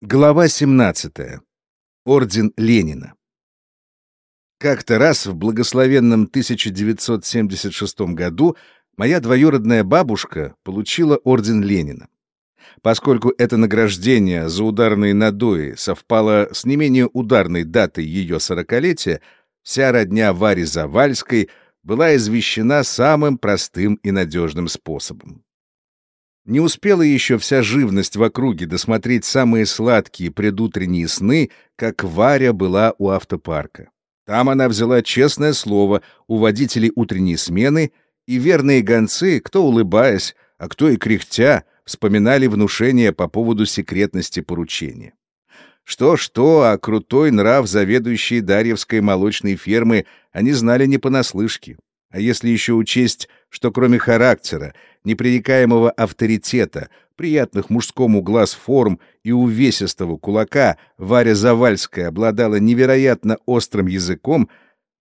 Глава 17. Орден Ленина. Как-то раз в благословенном 1976 году моя двоюродная бабушка получила орден Ленина. Поскольку это награждение за ударные надои совпало с не менее ударной датой ее сорокалетия, вся родня Вари Завальской была извещена самым простым и надежным способом. Не успела еще вся живность в округе досмотреть самые сладкие предутренние сны, как Варя была у автопарка. Там она взяла честное слово у водителей утренней смены, и верные гонцы, кто улыбаясь, а кто и кряхтя, вспоминали внушение по поводу секретности поручения. Что-что, а крутой нрав заведующей Дарьевской молочной фермы они знали не понаслышке. А если еще учесть, что кроме характера, непререкаемого авторитета, приятных мужскому глаз форм и увесистого кулака Варя Завальская обладала невероятно острым языком,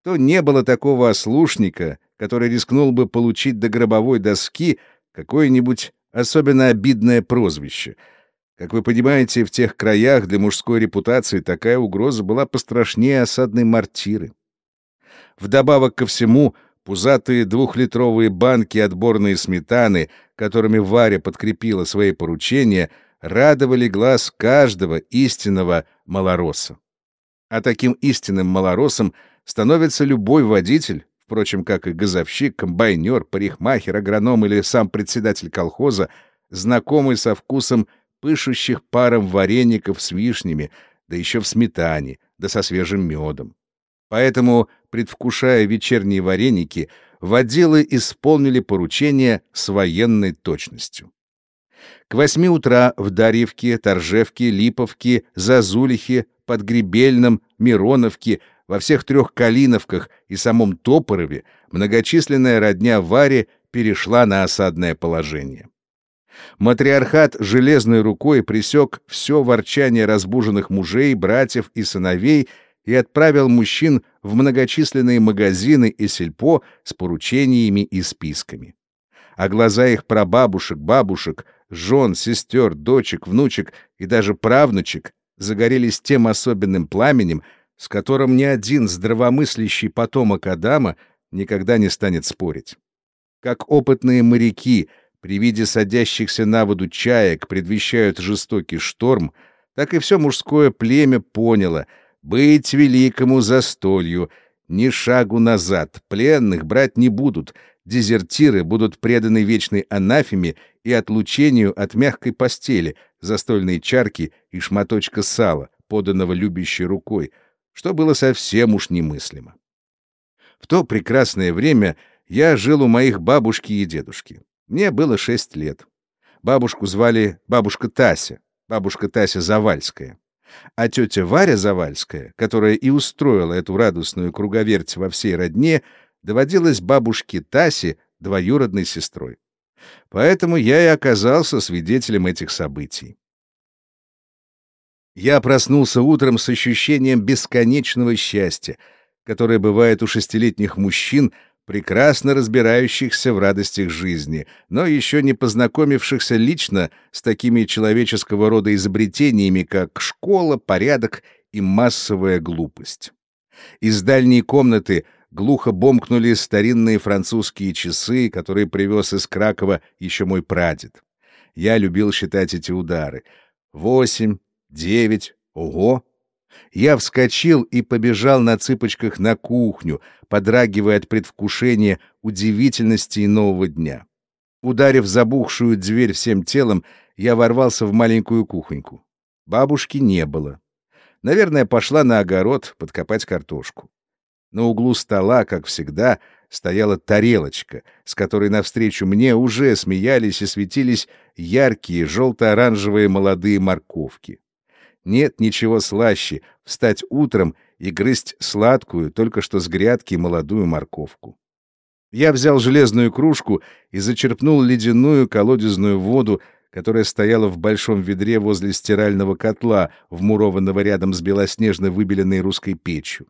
то не было такого ослушника, который рискнул бы получить до гробовой доски какое-нибудь особенно обидное прозвище. Как вы понимаете, в тех краях для мужской репутации такая угроза была пострашнее осадной мортиры. Вдобавок ко всему — Пузатые двухлитровые банки отборной сметаны, которыми Варя подкрепила свои поручения, радовали глаз каждого истинного малороса. А таким истинным малоросом становится любой водитель, впрочем, как и газовщик, комбайнер, парикмахер, агроном или сам председатель колхоза, знакомый со вкусом пышущих паром вареников с вишнями, да еще в сметане, да со свежим медом. Поэтому, предвкушая вечерние вареники, водилы исполнили поручение с военной точностью. К восьми утра в Дарьевке, Торжевке, Липовке, Зазулихе, Подгребельном, Мироновке, во всех трех Калиновках и самом Топорове многочисленная родня Варе перешла на осадное положение. Матриархат железной рукой пресек все ворчание разбуженных мужей, братьев и сыновей и отправил мужчин в многочисленные магазины и сельпо с поручениями и списками. А глаза их прабабушек, бабушек, жен, сестер, дочек, внучек и даже правнучек загорелись тем особенным пламенем, с которым ни один здравомыслящий потомок Адама никогда не станет спорить. Как опытные моряки при виде садящихся на воду чаек предвещают жестокий шторм, так и все мужское племя поняло — быть великому застолью, ни шагу назад, пленных брать не будут, дезертиры будут преданы вечной анафеме и отлучению от мягкой постели, застольной чарки и шматочка сала, поданного любящей рукой, что было совсем уж немыслимо. В то прекрасное время я жил у моих бабушки и дедушки. Мне было шесть лет. Бабушку звали бабушка Тася, бабушка Тася Завальская. А тетя Варя Завальская, которая и устроила эту радостную круговерть во всей родне, доводилась бабушке Тасе двоюродной сестрой. Поэтому я и оказался свидетелем этих событий. Я проснулся утром с ощущением бесконечного счастья, которое бывает у шестилетних мужчин, прекрасно разбирающихся в радостях жизни, но еще не познакомившихся лично с такими человеческого рода изобретениями, как школа, порядок и массовая глупость. Из дальней комнаты глухо бомкнули старинные французские часы, которые привез из Кракова еще мой прадед. Я любил считать эти удары. Восемь, девять, ого, я вскочил и побежал на цыпочках на кухню, подрагивая от предвкушения удивительности нового дня. Ударив забухшую дверь всем телом, я ворвался в маленькую кухоньку. Бабушки не было. Наверное, пошла на огород подкопать картошку. На углу стола, как всегда, стояла тарелочка, с которой навстречу мне уже смеялись и светились яркие желто-оранжевые молодые морковки. Нет ничего слаще встать утром и грызть сладкую, только что с грядки молодую морковку. Я взял железную кружку и зачерпнул ледяную колодезную воду, которая стояла в большом ведре возле стирального котла, вмурованного рядом с белоснежно выбеленной русской печью.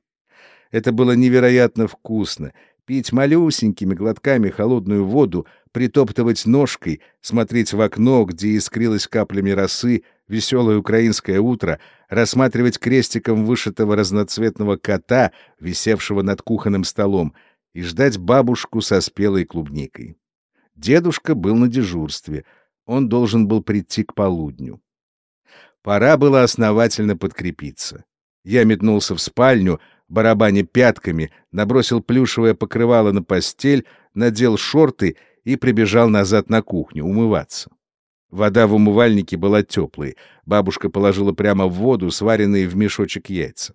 Это было невероятно вкусно, Пить малюсенькими глотками холодную воду, притоптывать ножкой, смотреть в окно, где искрилось каплями росы, веселое украинское утро, рассматривать крестиком вышитого разноцветного кота, висевшего над кухонным столом, и ждать бабушку со спелой клубникой. Дедушка был на дежурстве. Он должен был прийти к полудню. Пора было основательно подкрепиться. Я метнулся в спальню, барабаня пятками, набросил плюшевое покрывало на постель, надел шорты и прибежал назад на кухню умываться. Вода в умывальнике была теплой. Бабушка положила прямо в воду сваренные в мешочек яйца.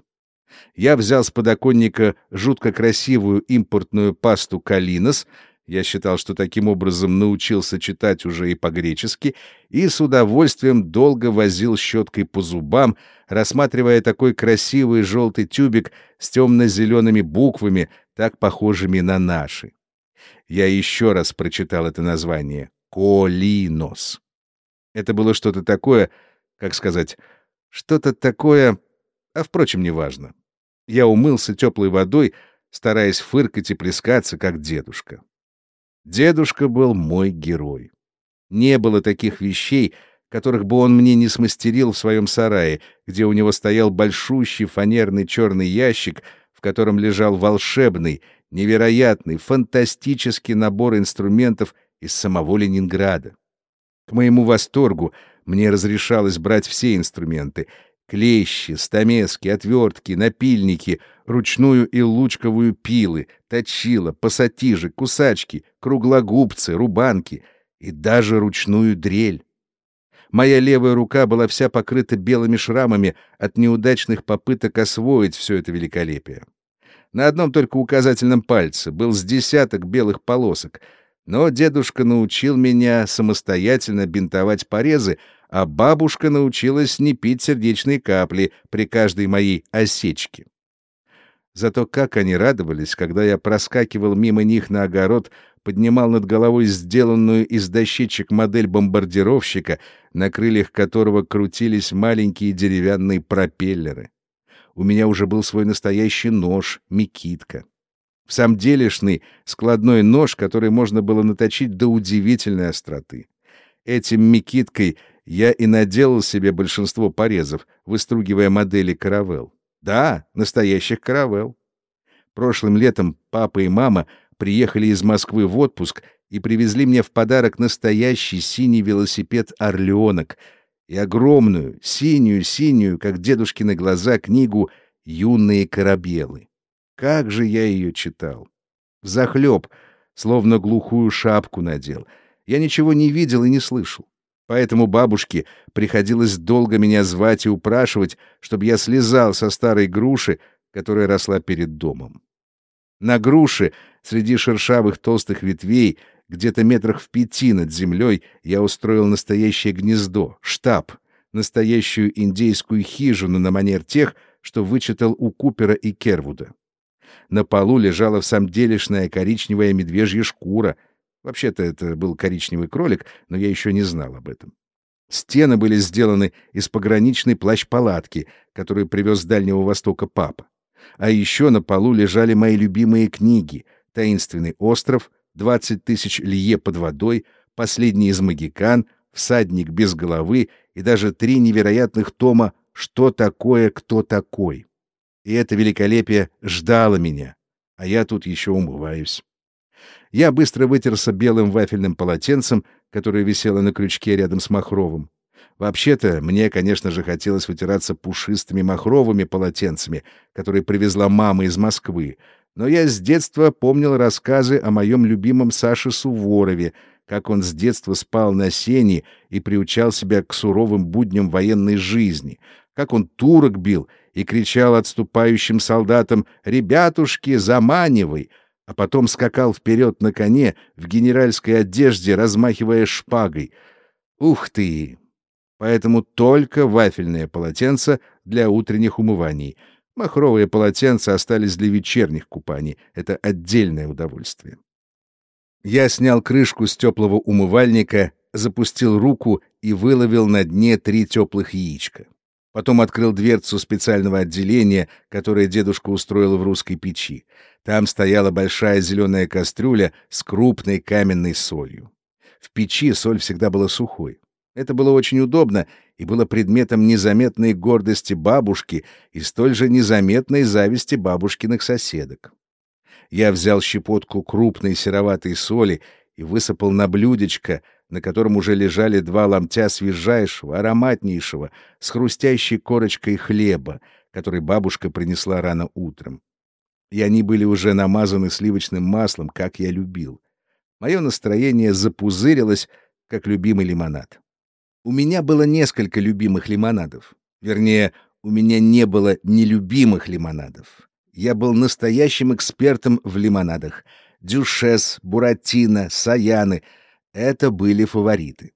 Я взял с подоконника жутко красивую импортную пасту «Калинос», я считал, что таким образом научился читать уже и по-гречески, и с удовольствием долго возил щеткой по зубам, рассматривая такой красивый желтый тюбик с темно-зелеными буквами, так похожими на наши. Я еще раз прочитал это название — «Колинос». Это было что-то такое, как сказать, что-то такое, а, впрочем, неважно. Я умылся теплой водой, стараясь фыркать и плескаться, как дедушка. Дедушка был мой герой. Не было таких вещей, которых бы он мне не смастерил в своем сарае, где у него стоял большущий фанерный черный ящик, в котором лежал волшебный, невероятный, фантастический набор инструментов из самого Ленинграда. К моему восторгу мне разрешалось брать все инструменты — клещи, стамески, отвертки, напильники, ручную и лучковую пилы, точила, пассатижи, кусачки, круглогубцы, рубанки и даже ручную дрель. Моя левая рука была вся покрыта белыми шрамами от неудачных попыток освоить все это великолепие. На одном только указательном пальце был с десяток белых полосок, но дедушка научил меня самостоятельно бинтовать порезы, а бабушка научилась не пить сердечные капли при каждой моей осечке. Зато как они радовались, когда я проскакивал мимо них на огород, поднимал над головой сделанную из дощечек модель бомбардировщика, на крыльях которого крутились маленькие деревянные пропеллеры. У меня уже был свой настоящий нож, Микитка. В самом делешный складной нож, который можно было наточить до удивительной остроты. Этим Микиткой я и наделал себе большинство порезов, выстругивая модели каравелл. Да, настоящих каравелл. Прошлым летом папа и мама приехали из Москвы в отпуск и привезли мне в подарок настоящий синий велосипед «Орленок» и огромную, синюю-синюю, как дедушкины глаза, книгу «Юные корабелы». Как же я ее читал! Взахлеб, словно глухую шапку надел. Я ничего не видел и не слышал. Поэтому бабушке приходилось долго меня звать и упрашивать, чтобы я слезал со старой груши, которая росла перед домом. На груше, среди шершавых толстых ветвей, где-то метрах в пяти над землей, я устроил настоящее гнездо, штаб, настоящую индейскую хижину на манер тех, что вычитал у Купера и Кервуда. На полу лежала в самом делешная коричневая медвежья шкура — Вообще-то это был коричневый кролик, но я еще не знал об этом. Стены были сделаны из пограничной плащ-палатки, которую привез с Дальнего Востока папа. А еще на полу лежали мои любимые книги «Таинственный остров», «Двадцать тысяч лье под водой», «Последний из магикан», «Всадник без головы» и даже три невероятных тома «Что такое, кто такой». И это великолепие ждало меня, а я тут еще умываюсь. Я быстро вытерся белым вафельным полотенцем, которое висело на крючке рядом с махровым. Вообще-то, мне, конечно же, хотелось вытираться пушистыми махровыми полотенцами, которые привезла мама из Москвы, но я с детства помнил рассказы о моем любимом Саше Суворове, как он с детства спал на сене и приучал себя к суровым будням военной жизни, как он турок бил и кричал отступающим солдатам «Ребятушки, заманивай!», а потом скакал вперед на коне в генеральской одежде, размахивая шпагой. Ух ты! Поэтому только вафельное полотенце для утренних умываний. Махровые полотенца остались для вечерних купаний. Это отдельное удовольствие. Я снял крышку с теплого умывальника, запустил руку и выловил на дне три теплых яичка. Потом открыл дверцу специального отделения, которое дедушка устроил в русской печи. Там стояла большая зеленая кастрюля с крупной каменной солью. В печи соль всегда была сухой. Это было очень удобно и было предметом незаметной гордости бабушки и столь же незаметной зависти бабушкиных соседок. Я взял щепотку крупной сероватой соли и высыпал на блюдечко, на котором уже лежали два ломтя свежайшего, ароматнейшего, с хрустящей корочкой хлеба, который бабушка принесла рано утром. И они были уже намазаны сливочным маслом, как я любил. Мое настроение запузырилось, как любимый лимонад. У меня было несколько любимых лимонадов. Вернее, у меня не было нелюбимых лимонадов. Я был настоящим экспертом в лимонадах. Дюшес, Буратино, Саяны — это были фавориты.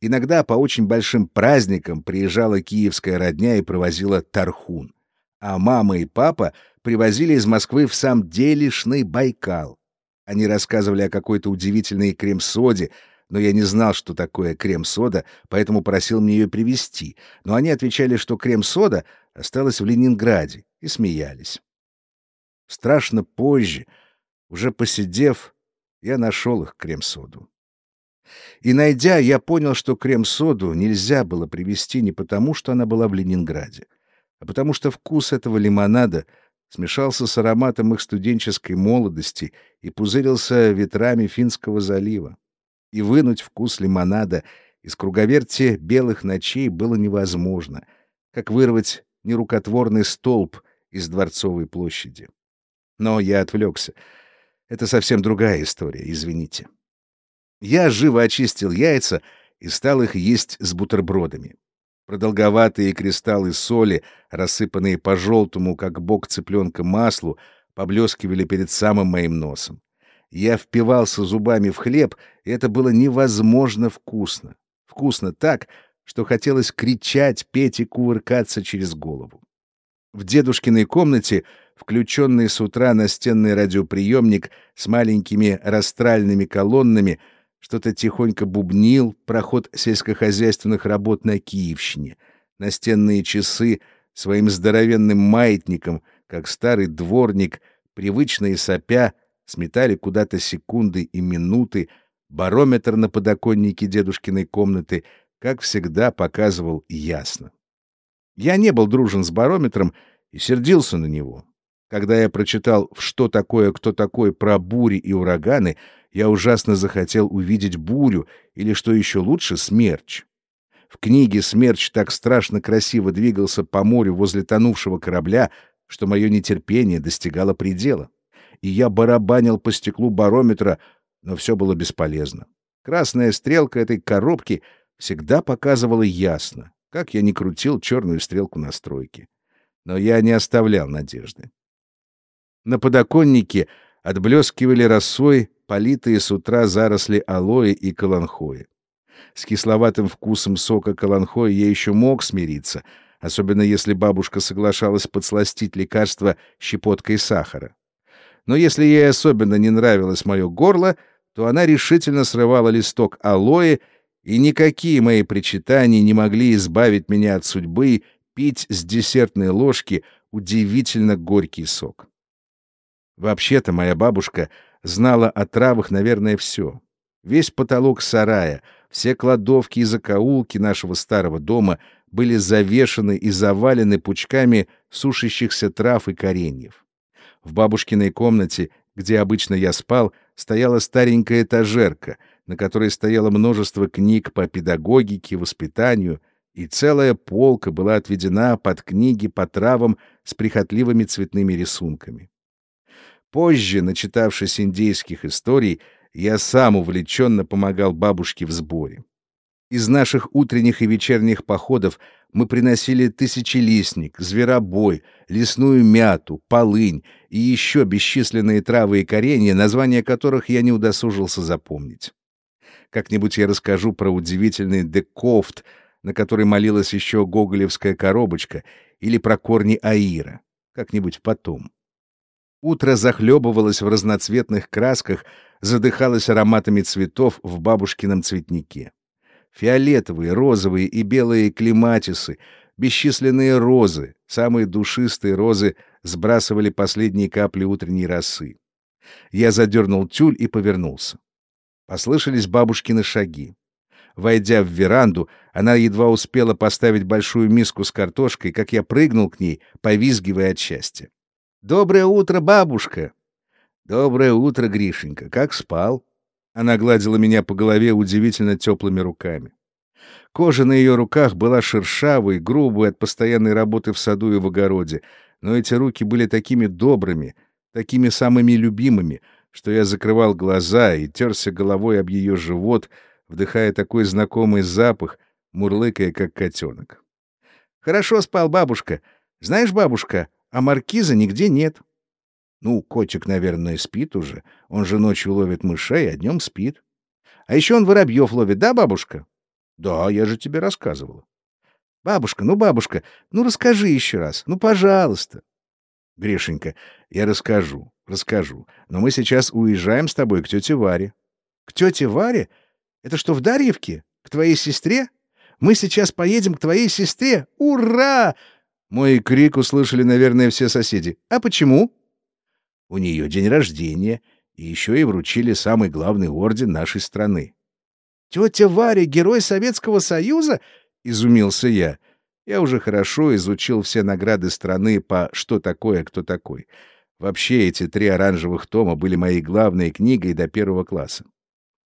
Иногда по очень большим праздникам приезжала киевская родня и провозила тархун. А мама и папа привозили из Москвы в сам делишный Байкал. Они рассказывали о какой-то удивительной крем-соде, но я не знал, что такое крем-сода, поэтому просил мне ее привезти. Но они отвечали, что крем-сода осталась в Ленинграде, и смеялись. Страшно позже, уже посидев, я нашел их крем-соду. И найдя, я понял, что крем-соду нельзя было привезти не потому, что она была в Ленинграде, а потому что вкус этого лимонада смешался с ароматом их студенческой молодости и пузырился ветрами Финского залива и вынуть вкус лимонада из круговерти белых ночей было невозможно, как вырвать нерукотворный столб из Дворцовой площади. Но я отвлекся. Это совсем другая история, извините. Я живо очистил яйца и стал их есть с бутербродами. Продолговатые кристаллы соли, рассыпанные по желтому, как бок цыпленка маслу, поблескивали перед самым моим носом. Я впивался зубами в хлеб, и это было невозможно вкусно. Вкусно так, что хотелось кричать, петь и кувыркаться через голову. В дедушкиной комнате, включенный с утра настенный радиоприемник с маленькими растральными колоннами, что-то тихонько бубнил проход сельскохозяйственных работ на Киевщине. Настенные часы своим здоровенным маятником, как старый дворник, привычные сопя, сметали куда-то секунды и минуты, барометр на подоконнике дедушкиной комнаты, как всегда, показывал ясно. Я не был дружен с барометром и сердился на него. Когда я прочитал «Что такое, кто такой» про бури и ураганы, я ужасно захотел увидеть бурю или, что еще лучше, смерч. В книге смерч так страшно красиво двигался по морю возле тонувшего корабля, что мое нетерпение достигало предела и я барабанил по стеклу барометра, но все было бесполезно. Красная стрелка этой коробки всегда показывала ясно, как я не крутил черную стрелку настройки. Но я не оставлял надежды. На подоконнике отблескивали росой политые с утра заросли алоэ и каланхои. С кисловатым вкусом сока каланхои я еще мог смириться, особенно если бабушка соглашалась подсластить лекарство щепоткой сахара но если ей особенно не нравилось мое горло, то она решительно срывала листок алоэ, и никакие мои причитания не могли избавить меня от судьбы пить с десертной ложки удивительно горький сок. Вообще-то моя бабушка знала о травах, наверное, все. Весь потолок сарая, все кладовки и закоулки нашего старого дома были завешаны и завалены пучками сушащихся трав и кореньев. В бабушкиной комнате, где обычно я спал, стояла старенькая этажерка, на которой стояло множество книг по педагогике, воспитанию, и целая полка была отведена под книги по травам с прихотливыми цветными рисунками. Позже, начитавшись индейских историй, я сам увлеченно помогал бабушке в сборе. Из наших утренних и вечерних походов мы приносили тысячелистник, зверобой, лесную мяту, полынь и еще бесчисленные травы и коренья, названия которых я не удосужился запомнить. Как-нибудь я расскажу про удивительный декофт, на который молилась еще гоголевская коробочка, или про корни аира. Как-нибудь потом. Утро захлебывалось в разноцветных красках, задыхалось ароматами цветов в бабушкином цветнике. Фиолетовые, розовые и белые клематисы, Бесчисленные розы, самые душистые розы, сбрасывали последние капли утренней росы. Я задернул тюль и повернулся. Послышались бабушкины шаги. Войдя в веранду, она едва успела поставить большую миску с картошкой, как я прыгнул к ней, повизгивая от счастья. «Доброе утро, бабушка!» «Доброе утро, Гришенька! Как спал?» Она гладила меня по голове удивительно теплыми руками. Кожа на ее руках была шершавой, грубой от постоянной работы в саду и в огороде, но эти руки были такими добрыми, такими самыми любимыми, что я закрывал глаза и терся головой об ее живот, вдыхая такой знакомый запах, мурлыкая, как котенок. «Хорошо спал, бабушка. Знаешь, бабушка, а маркиза нигде нет». «Ну, котик, наверное, спит уже. Он же ночью ловит мышей, а днем спит. А еще он воробьев ловит, да, бабушка?» Да, я же тебе рассказывала. Бабушка, ну, бабушка, ну расскажи еще раз. Ну, пожалуйста. Гришенька, я расскажу, расскажу. Но мы сейчас уезжаем с тобой к тете Варе. К тете Варе? Это что, в Дарьевке? К твоей сестре? Мы сейчас поедем к твоей сестре. Ура! Мой крик услышали, наверное, все соседи. А почему? У нее день рождения, и еще и вручили самый главный орден нашей страны. Тетя Варя — герой Советского Союза? — изумился я. Я уже хорошо изучил все награды страны по «Что такое, кто такой». Вообще, эти три оранжевых тома были моей главной книгой до первого класса.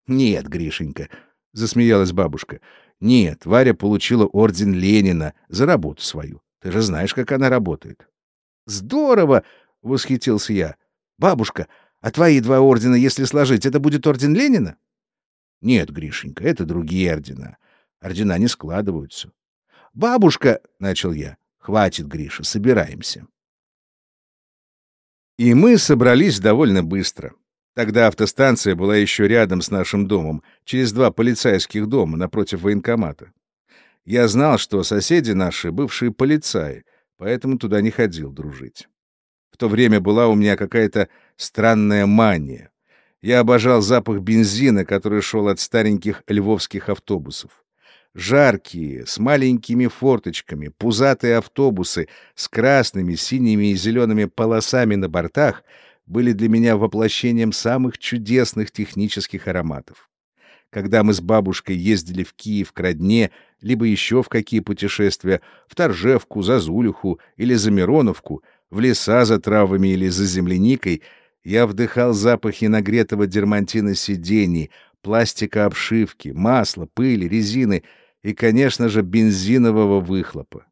«Нет, Гришенька», — засмеялась бабушка, — «нет, Варя получила орден Ленина за работу свою. Ты же знаешь, как она работает». «Здорово!» — восхитился я. «Бабушка, а твои два ордена, если сложить, это будет орден Ленина?» Нет, Гришенька, это другие ордена. Ордена не складываются. Бабушка, — начал я, — хватит, Гриша, собираемся. И мы собрались довольно быстро. Тогда автостанция была еще рядом с нашим домом, через два полицейских дома напротив военкомата. Я знал, что соседи наши — бывшие полицаи, поэтому туда не ходил дружить. В то время была у меня какая-то странная мания. Я обожал запах бензина, который шел от стареньких львовских автобусов. Жаркие, с маленькими форточками, пузатые автобусы с красными, синими и зелеными полосами на бортах были для меня воплощением самых чудесных технических ароматов. Когда мы с бабушкой ездили в Киев к родне, либо еще в какие путешествия, в Торжевку, Зазулюху или за Мироновку, в леса за травами или за земляникой — я вдыхал запахи нагретого дермантина сидений, пластика обшивки, масла, пыли, резины и, конечно же, бензинового выхлопа.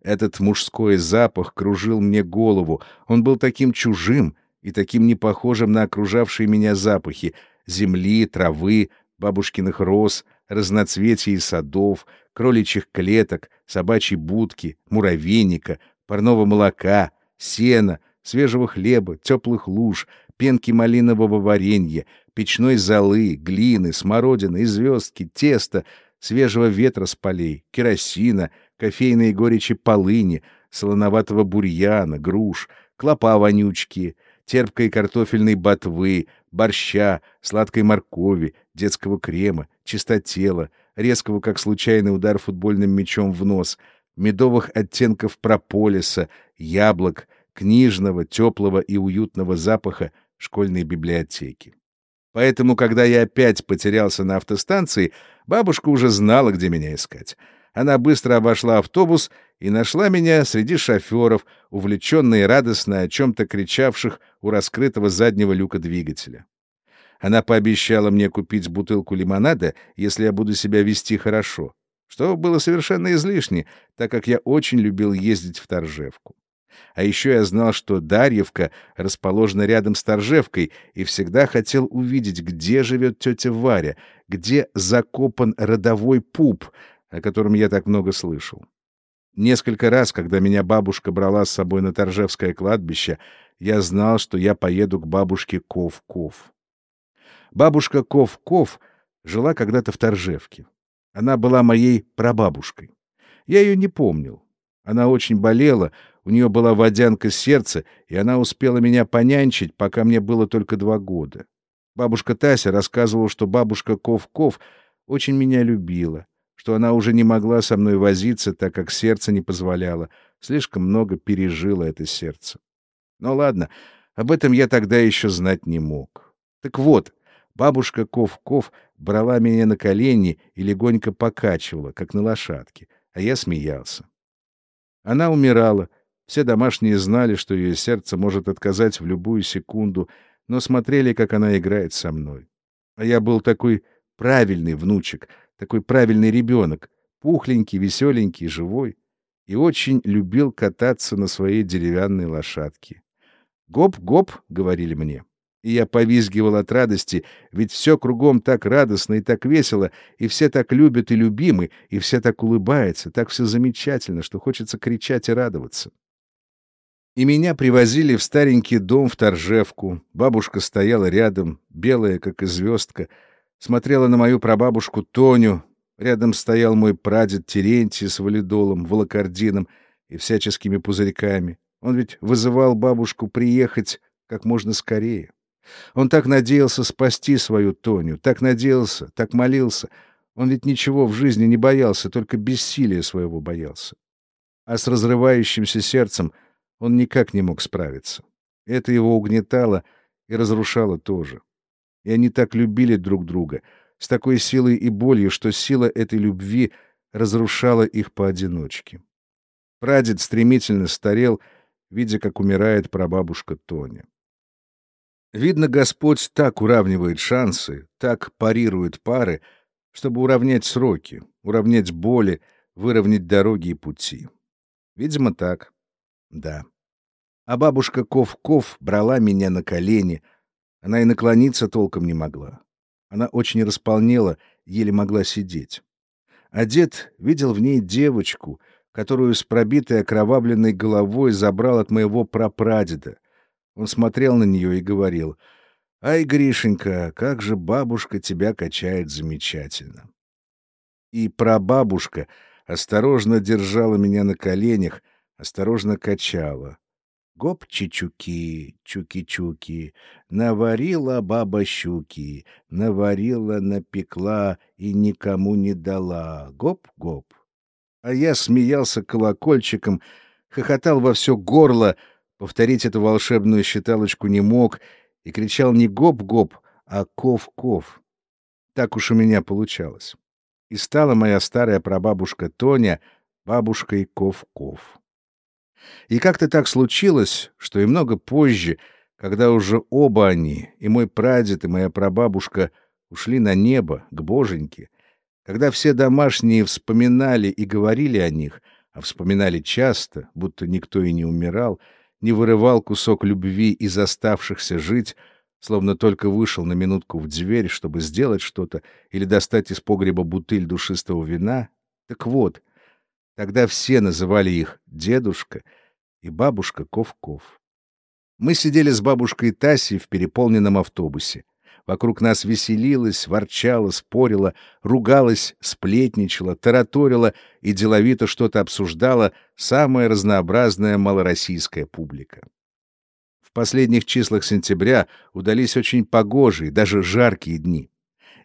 Этот мужской запах кружил мне голову. Он был таким чужим и таким непохожим на окружавшие меня запахи земли, травы, бабушкиных роз, разноцветий садов, кроличьих клеток, собачьей будки, муравейника, парного молока, сена — свежего хлеба, теплых луж, пенки малинового варенья, печной золы, глины, смородины и звездки, теста, свежего ветра с полей, керосина, кофейные горечи полыни, солоноватого бурьяна, груш, клопа вонючки, терпкой картофельной ботвы, борща, сладкой моркови, детского крема, чистотела, резкого, как случайный удар футбольным мячом в нос, медовых оттенков прополиса, яблок — книжного, теплого и уютного запаха школьной библиотеки. Поэтому, когда я опять потерялся на автостанции, бабушка уже знала, где меня искать. Она быстро обошла автобус и нашла меня среди шоферов, увлеченно радостно о чем-то кричавших у раскрытого заднего люка двигателя. Она пообещала мне купить бутылку лимонада, если я буду себя вести хорошо, что было совершенно излишне, так как я очень любил ездить в Торжевку. А еще я знал, что Дарьевка расположена рядом с Торжевкой, и всегда хотел увидеть, где живет тетя Варя, где закопан родовой пуп, о котором я так много слышал. Несколько раз, когда меня бабушка брала с собой на Торжевское кладбище, я знал, что я поеду к бабушке Ков-Ков. Бабушка Ков-Ков жила когда-то в Торжевке. Она была моей прабабушкой. Я ее не помнил. Она очень болела, у нее была водянка сердца, и она успела меня понянчить, пока мне было только два года. Бабушка Тася рассказывала, что бабушка Ков-Ков очень меня любила, что она уже не могла со мной возиться, так как сердце не позволяло. Слишком много пережило это сердце. Ну ладно, об этом я тогда еще знать не мог. Так вот, бабушка Ков-Ков брала меня на колени и легонько покачивала, как на лошадке, а я смеялся. Она умирала. Все домашние знали, что ее сердце может отказать в любую секунду, но смотрели, как она играет со мной. А я был такой правильный внучек, такой правильный ребенок, пухленький, веселенький, живой, и очень любил кататься на своей деревянной лошадке. «Гоп-гоп», — говорили мне. И я повизгивал от радости, ведь все кругом так радостно и так весело, и все так любят и любимы, и все так улыбаются, так все замечательно, что хочется кричать и радоваться. И меня привозили в старенький дом в Торжевку. Бабушка стояла рядом, белая, как и звездка, смотрела на мою прабабушку Тоню. Рядом стоял мой прадед Терентий с валидолом, волокордином и всяческими пузырьками. Он ведь вызывал бабушку приехать как можно скорее. Он так надеялся спасти свою Тоню, так надеялся, так молился. Он ведь ничего в жизни не боялся, только бессилия своего боялся. А с разрывающимся сердцем он никак не мог справиться. Это его угнетало и разрушало тоже. И они так любили друг друга, с такой силой и болью, что сила этой любви разрушала их поодиночке. Прадед стремительно старел, видя, как умирает прабабушка Тоня. Видно, Господь так уравнивает шансы, так парирует пары, чтобы уравнять сроки, уравнять боли, выровнять дороги и пути. Видимо, так. Да. А бабушка Ков-Ков брала меня на колени. Она и наклониться толком не могла. Она очень располнела, еле могла сидеть. А дед видел в ней девочку, которую с пробитой окровавленной головой забрал от моего прапрадеда, он смотрел на нее и говорил, «Ай, Гришенька, как же бабушка тебя качает замечательно!» И прабабушка осторожно держала меня на коленях, осторожно качала. Гоп-чичуки, чуки-чуки, наварила баба щуки, наварила, напекла и никому не дала. Гоп-гоп. А я смеялся колокольчиком, хохотал во все горло — Повторить эту волшебную считалочку не мог и кричал не гоп-гоп, а ков-ков. Так уж у меня получалось. И стала моя старая прабабушка Тоня бабушкой Ков-Ков. И как-то так случилось, что и много позже, когда уже оба они, и мой прадед, и моя прабабушка, ушли на небо, к боженьке, когда все домашние вспоминали и говорили о них, а вспоминали часто, будто никто и не умирал, — не вырывал кусок любви из оставшихся жить, словно только вышел на минутку в дверь, чтобы сделать что-то или достать из погреба бутыль душистого вина. Так вот, тогда все называли их дедушка и бабушка Ковков. Мы сидели с бабушкой Тасей в переполненном автобусе. Вокруг нас веселилась, ворчала, спорила, ругалась, сплетничала, тараторила и деловито что-то обсуждала самая разнообразная малороссийская публика. В последних числах сентября удались очень погожие, даже жаркие дни.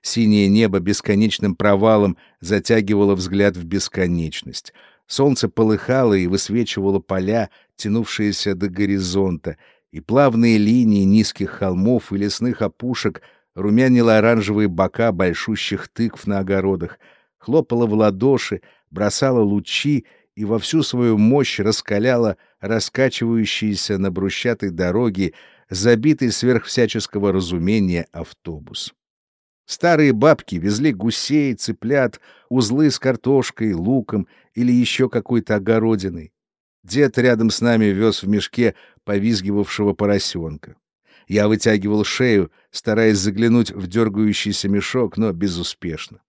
Синее небо бесконечным провалом затягивало взгляд в бесконечность. Солнце полыхало и высвечивало поля, тянувшиеся до горизонта, и плавные линии низких холмов и лесных опушек румянило оранжевые бока большущих тыкв на огородах, хлопала в ладоши, бросала лучи и во всю свою мощь раскаляла раскачивающийся на брусчатой дороге, забитый сверх всяческого разумения автобус. Старые бабки везли гусей, цыплят, узлы с картошкой, луком или еще какой-то огородиной. Дед рядом с нами вез в мешке повизгивавшего поросенка. Я вытягивал шею, стараясь заглянуть в дергающийся мешок, но безуспешно.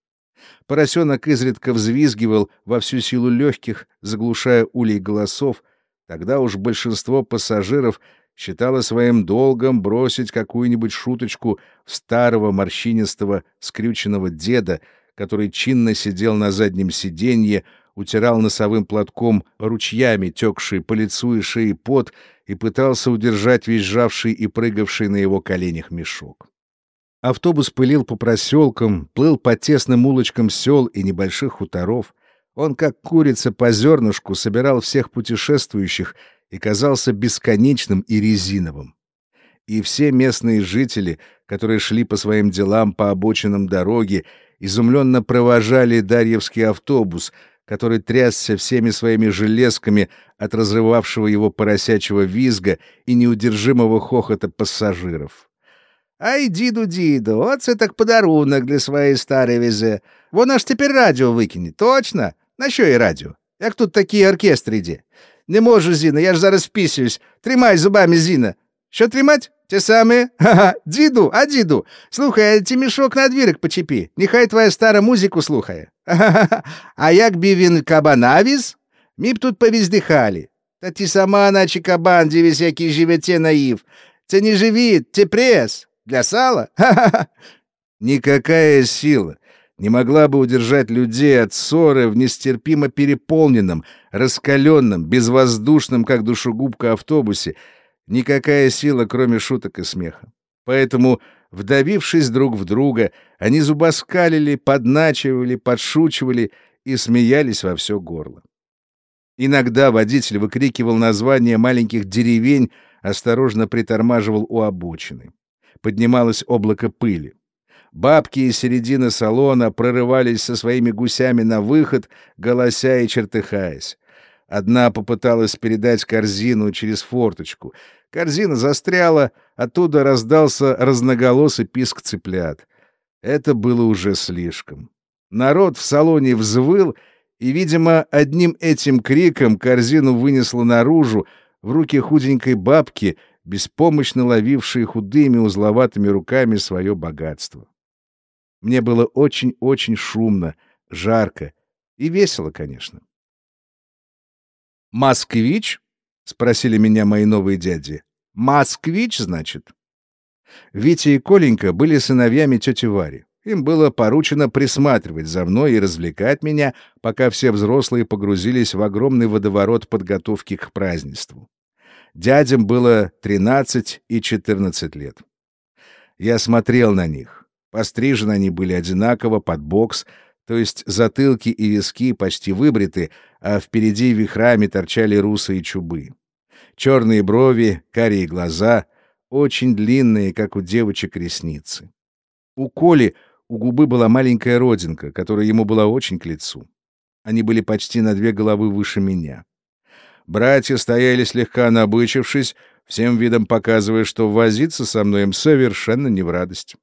Поросенок изредка взвизгивал во всю силу легких, заглушая улей голосов. Тогда уж большинство пассажиров считало своим долгом бросить какую-нибудь шуточку в старого морщинистого скрюченного деда, который чинно сидел на заднем сиденье, утирал носовым платком ручьями текший по лицу и шее пот и пытался удержать визжавший и прыгавший на его коленях мешок. Автобус пылил по проселкам, плыл по тесным улочкам сел и небольших хуторов. Он, как курица по зернышку, собирал всех путешествующих и казался бесконечным и резиновым. И все местные жители, которые шли по своим делам по обочинам дороги, изумленно провожали Дарьевский автобус, который трясся всеми своими железками от разрывавшего его поросячьего визга и неудержимого хохота пассажиров. «Ай, діду, діду, оце так подарунок для своєї старої везе. Вона ж тепер радіо викине, точно? На що і радіо? Як тут такі оркестри йде? Не можу, Зіна, я ж зараз вписуюсь. Тримай зубами, Зіна. Що тримать? Те саме? Ха-ха, діду, а діду, слухай, а ті мішок на двірок почепи. Нехай твоя стара музику слухає. Ха-ха-ха. А як би він кабана віз? Ми б тут повіздихали. Та ти сама, наче кабан, дивись, який живете наїв. Це не живіт, це прес. Для сала? Ха-ха-ха. Никакая сила не могла бы удержать людей от ссоры в нестерпимо переполненном, раскаленном, безвоздушном, как душегубка, автобусе, никакая сила, кроме шуток и смеха. Поэтому, вдавившись друг в друга, они зубоскалили, подначивали, подшучивали и смеялись во все горло. Иногда водитель выкрикивал названия маленьких деревень, осторожно притормаживал у обочины. Поднималось облако пыли. Бабки из середины салона прорывались со своими гусями на выход, голося и чертыхаясь. Одна попыталась передать корзину через форточку. Корзина застряла, оттуда раздался разноголосый писк цыплят. Это было уже слишком. Народ в салоне взвыл, и, видимо, одним этим криком корзину вынесло наружу в руки худенькой бабки, беспомощно ловившей худыми узловатыми руками свое богатство. Мне было очень-очень шумно, жарко и весело, конечно. «Москвич?» — спросили меня мои новые дяди. «Москвич, значит?» Витя и Коленька были сыновьями тети Вари. Им было поручено присматривать за мной и развлекать меня, пока все взрослые погрузились в огромный водоворот подготовки к празднеству. Дядям было 13 и 14 лет. Я смотрел на них. Пострижены они были одинаково, под бокс, то есть затылки и виски почти выбриты, а впереди вихрами торчали русые чубы. Черные брови, карие глаза, очень длинные, как у девочек ресницы. У Коли у губы была маленькая родинка, которая ему была очень к лицу. Они были почти на две головы выше меня. Братья стояли слегка набычившись, всем видом показывая, что возиться со мной им совершенно не в радость.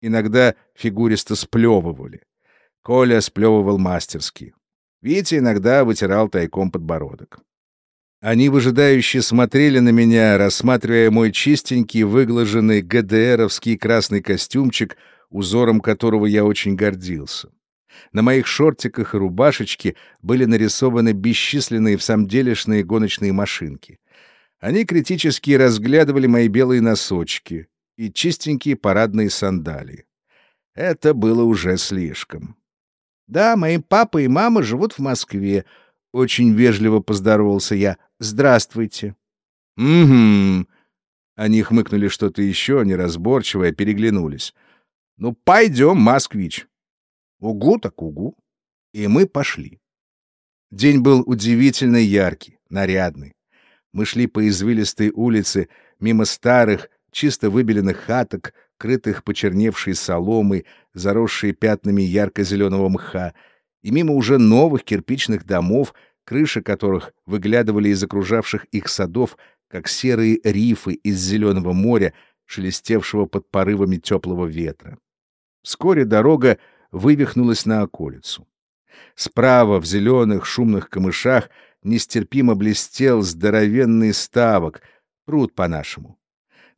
Иногда фигуристо сплевывали. Коля сплевывал мастерски. Витя иногда вытирал тайком подбородок. Они выжидающе смотрели на меня, рассматривая мой чистенький, выглаженный ГДРовский красный костюмчик, узором которого я очень гордился. На моих шортиках и рубашечке были нарисованы бесчисленные в самом делешные гоночные машинки. Они критически разглядывали мои белые носочки и чистенькие парадные сандалии. Это было уже слишком. «Да, мои папа и мама живут в Москве», — очень вежливо поздоровался я. «Здравствуйте». «Угу». Они хмыкнули что-то еще, неразборчивое, переглянулись. «Ну, пойдем, москвич». Угу так угу. И мы пошли. День был удивительно яркий, нарядный. Мы шли по извилистой улице, мимо старых, чисто выбеленных хаток, крытых почерневшей соломой, заросшей пятнами ярко-зеленого мха, и мимо уже новых кирпичных домов, крыши которых выглядывали из окружавших их садов, как серые рифы из зеленого моря, шелестевшего под порывами теплого ветра. Вскоре дорога вывихнулась на околицу. Справа, в зеленых шумных камышах, нестерпимо блестел здоровенный ставок, пруд по-нашему.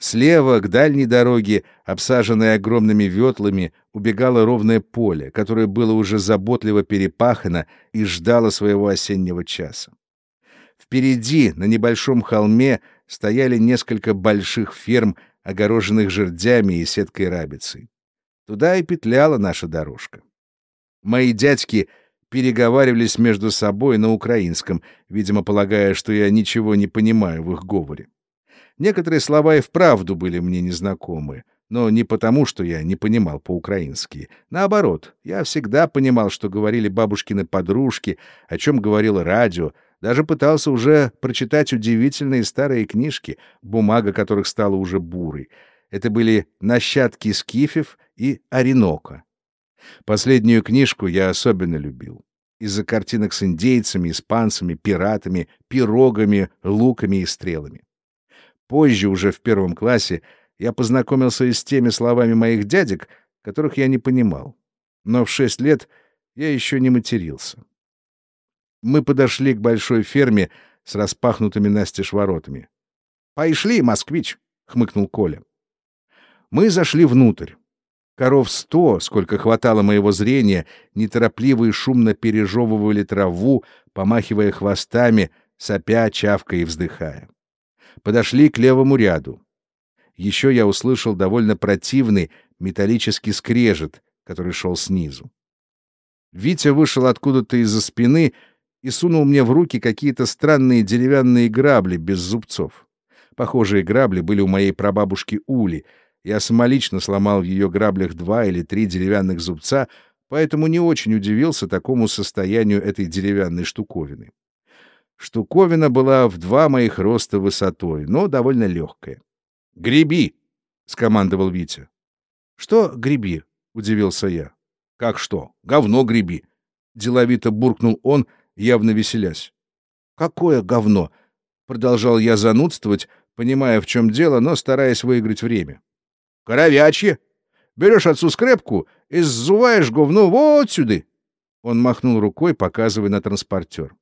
Слева, к дальней дороге, обсаженной огромными ветлами, убегало ровное поле, которое было уже заботливо перепахано и ждало своего осеннего часа. Впереди, на небольшом холме, стояли несколько больших ферм, огороженных жердями и сеткой рабицей. Туда и петляла наша дорожка. Мои дядьки переговаривались между собой на украинском, видимо, полагая, что я ничего не понимаю в их говоре. Некоторые слова и вправду были мне незнакомы, Но не потому, что я не понимал по-украински. Наоборот, я всегда понимал, что говорили бабушкины подружки, о чем говорило радио, даже пытался уже прочитать удивительные старые книжки, бумага которых стала уже бурой. Это были «Нащадки скифев» и «Оренока». Последнюю книжку я особенно любил. Из-за картинок с индейцами, испанцами, пиратами, пирогами, луками и стрелами. Позже, уже в первом классе, я познакомился и с теми словами моих дядек, которых я не понимал. Но в шесть лет я еще не матерился. Мы подошли к большой ферме с распахнутыми настежь воротами. «Пошли, москвич!» — хмыкнул Коля. Мы зашли внутрь. Коров сто, сколько хватало моего зрения, неторопливо и шумно пережевывали траву, помахивая хвостами, сопя, чавкая и вздыхая. Подошли к левому ряду. Еще я услышал довольно противный металлический скрежет, который шел снизу. Витя вышел откуда-то из-за спины и сунул мне в руки какие-то странные деревянные грабли без зубцов. Похожие грабли были у моей прабабушки Ули. Я самолично сломал в ее граблях два или три деревянных зубца, поэтому не очень удивился такому состоянию этой деревянной штуковины. Штуковина была в два моих роста высотой, но довольно легкая. «Греби!» — скомандовал Витя. «Что греби?» — удивился я. «Как что? Говно греби!» — деловито буркнул он, явно веселясь. «Какое говно?» — продолжал я занудствовать, понимая, в чем дело, но стараясь выиграть время. «Коровячье! Берешь отцу скрепку и сзуваешь говно вот сюда!» Он махнул рукой, показывая на транспортер.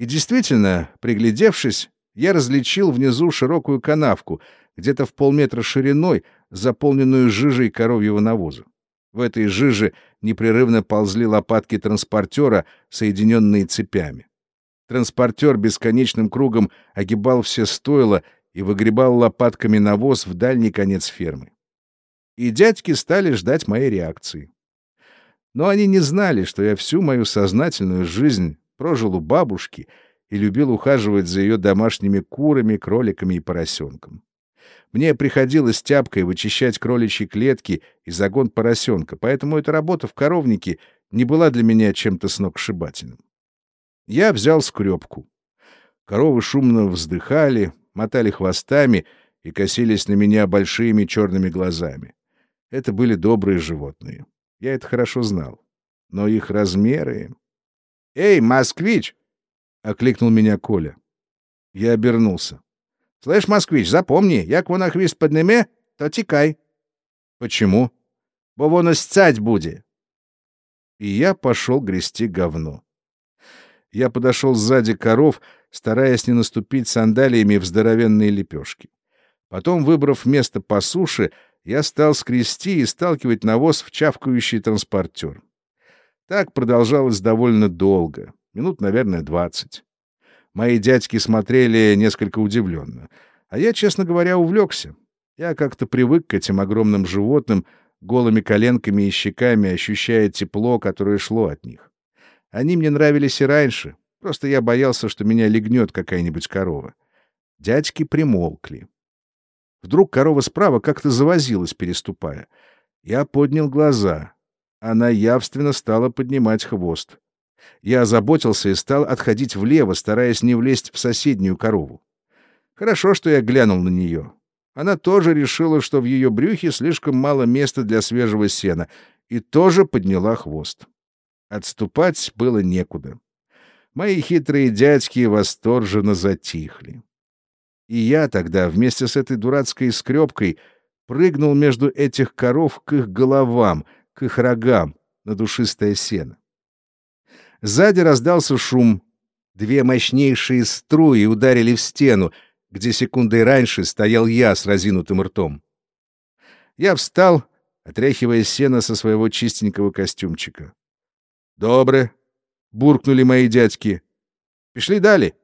И действительно, приглядевшись, я различил внизу широкую канавку, где-то в полметра шириной, заполненную жижей коровьего навоза. В этой жиже непрерывно ползли лопатки транспортера, соединенные цепями. Транспортер бесконечным кругом огибал все стойла и выгребал лопатками навоз в дальний конец фермы. И дядьки стали ждать моей реакции. Но они не знали, что я всю мою сознательную жизнь прожил у бабушки — и любил ухаживать за ее домашними курами, кроликами и поросенком. Мне приходилось тяпкой вычищать кроличьи клетки и загон поросенка, поэтому эта работа в коровнике не была для меня чем-то сногсшибательным. Я взял скребку. Коровы шумно вздыхали, мотали хвостами и косились на меня большими черными глазами. Это были добрые животные. Я это хорошо знал. Но их размеры... «Эй, москвич!» — окликнул меня Коля. Я обернулся. — Слышь, москвич, запомни, як вона хвіст подниме, то тікай. — Почему? — Бо воно сцать буде. И я пошел грести говно. Я подошел сзади коров, стараясь не наступить сандалиями в здоровенные лепешки. Потом, выбрав место по суше, я стал скрести и сталкивать навоз в чавкающий транспортер. Так продолжалось довольно долго минут, наверное, двадцать. Мои дядьки смотрели несколько удивленно, а я, честно говоря, увлекся. Я как-то привык к этим огромным животным, голыми коленками и щеками, ощущая тепло, которое шло от них. Они мне нравились и раньше, просто я боялся, что меня легнет какая-нибудь корова. Дядьки примолкли. Вдруг корова справа как-то завозилась, переступая. Я поднял глаза. Она явственно стала поднимать хвост. Я озаботился и стал отходить влево, стараясь не влезть в соседнюю корову. Хорошо, что я глянул на нее. Она тоже решила, что в ее брюхе слишком мало места для свежего сена, и тоже подняла хвост. Отступать было некуда. Мои хитрые дядьки восторженно затихли. И я тогда вместе с этой дурацкой скребкой прыгнул между этих коров к их головам, к их рогам на душистое сено. Сзади раздался шум. Две мощнейшие струи ударили в стену, где секундой раньше стоял я с разинутым ртом. Я встал, отряхивая сено со своего чистенького костюмчика. «Добре», — буркнули мои дядьки. «Пошли далее».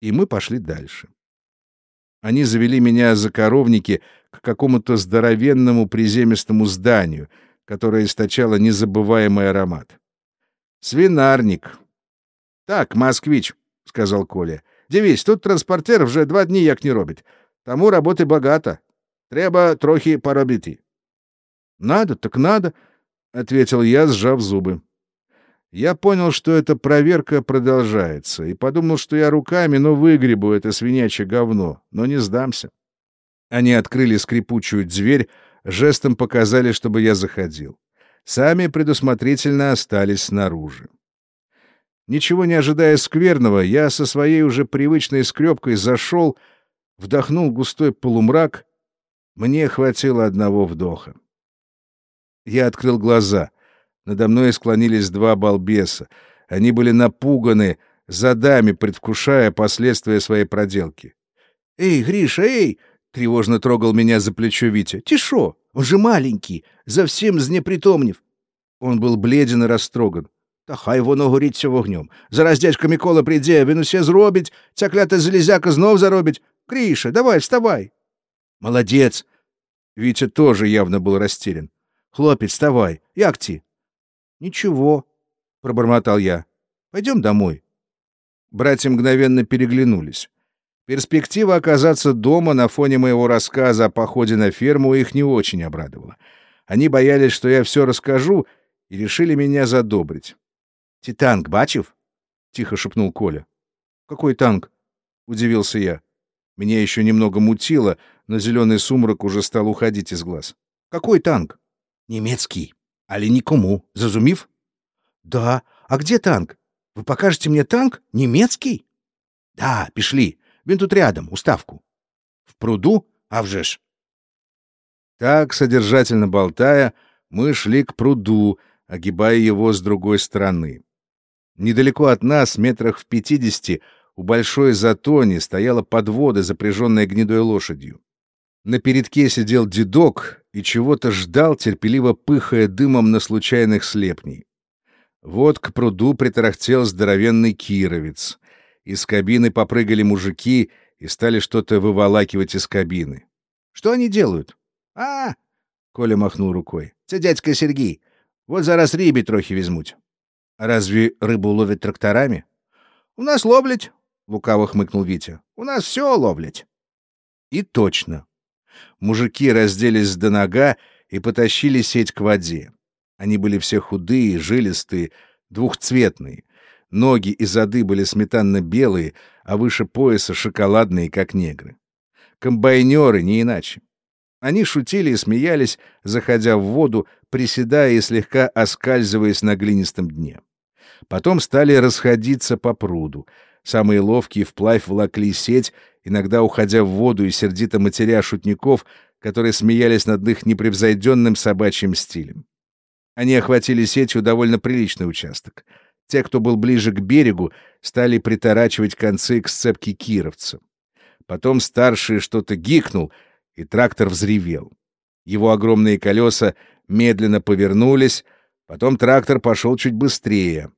И мы пошли дальше. Они завели меня за коровники к какому-то здоровенному приземистому зданию, которое источало незабываемый аромат. Свинарник. Так, москвич, сказал Коля. Дивись, тут транспортер вже два дні як не робить. Тому роботи багато. Треба трохи поробити. Надо, так надо, ответил я, сжав зубы. Я понял, что эта проверка продолжается, и подумал, что я руками, но выгребу это свинячье говно, но не сдамся. Они открыли скрипучую дверь, жестом показали, чтобы я заходил. Сами предусмотрительно остались снаружи. Ничего не ожидая скверного, я со своей уже привычной скребкой зашел, вдохнул густой полумрак. Мне хватило одного вдоха. Я открыл глаза. Надо мной склонились два балбеса. Они были напуганы, задами предвкушая последствия своей проделки. «Эй, Гриша, эй!» — тревожно трогал меня за плечо Витя. «Тишо! Он же маленький, совсем знепритомнів». Он был бледен и растроган. Та хай воно горіться вогнем. Зараз дядько Микола прийде, він усе зробить, ця клята залізяка знов заробить. Гриша, давай, вставай. Молодец. Витя тоже явно был растерян. Хлопец, вставай. Як ти? Ничего, пробормотал я. Пойдем домой. Братья мгновенно переглянулись. Перспектива оказаться дома на фоне моего рассказа о походе на ферму их не очень обрадовала. Они боялись, что я все расскажу, и решили меня задобрить. «Ти танк бачив?» — тихо шепнул Коля. «Какой танк?» — удивился я. Меня еще немного мутило, но зеленый сумрак уже стал уходить из глаз. «Какой танк?» «Немецкий. Али никому. Зазумив?» «Да. А где танк? Вы покажете мне танк? Немецкий?» «Да, пішли. Він тут рядом, у ставку». «В пруду? А вже ж». Так, содержательно болтая, мы шли к пруду, огибая его с другой стороны. Недалеко от нас, метрах в пятидесяти, у большой затони стояла подвода, запряженная гнедой лошадью. На передке сидел дедок и чего-то ждал, терпеливо пыхая дымом на случайных слепней. Вот к пруду притарахтел здоровенный кировец. Из кабины попрыгали мужики и стали что-то выволакивать из кабины. — Что они делают? — А! — Коля махнул рукой. — Это дядька Сергей. Вот зараз рыбы трохи візьмуть. Разве рыбу ловят тракторами? У нас ловлять, лукаво хмыкнул Витя. У нас все ловлять. И точно. Мужики разделись до нога и потащили сеть к воде. Они были все худые, жилистые, двухцветные. Ноги и зады были сметанно-белые, а выше пояса шоколадные, как негры. Комбайнеры, не иначе. Они шутили и смеялись, заходя в воду, приседая и слегка оскальзываясь на глинистом дне. Потом стали расходиться по пруду. Самые ловкие вплавь волокли сеть, иногда уходя в воду и сердито матеря шутников, которые смеялись над их непревзойденным собачьим стилем. Они охватили сетью довольно приличный участок. Те, кто был ближе к берегу, стали приторачивать концы к сцепке кировца. Потом старший что-то гикнул, и трактор взревел. Его огромные колеса медленно повернулись, потом трактор пошел чуть быстрее.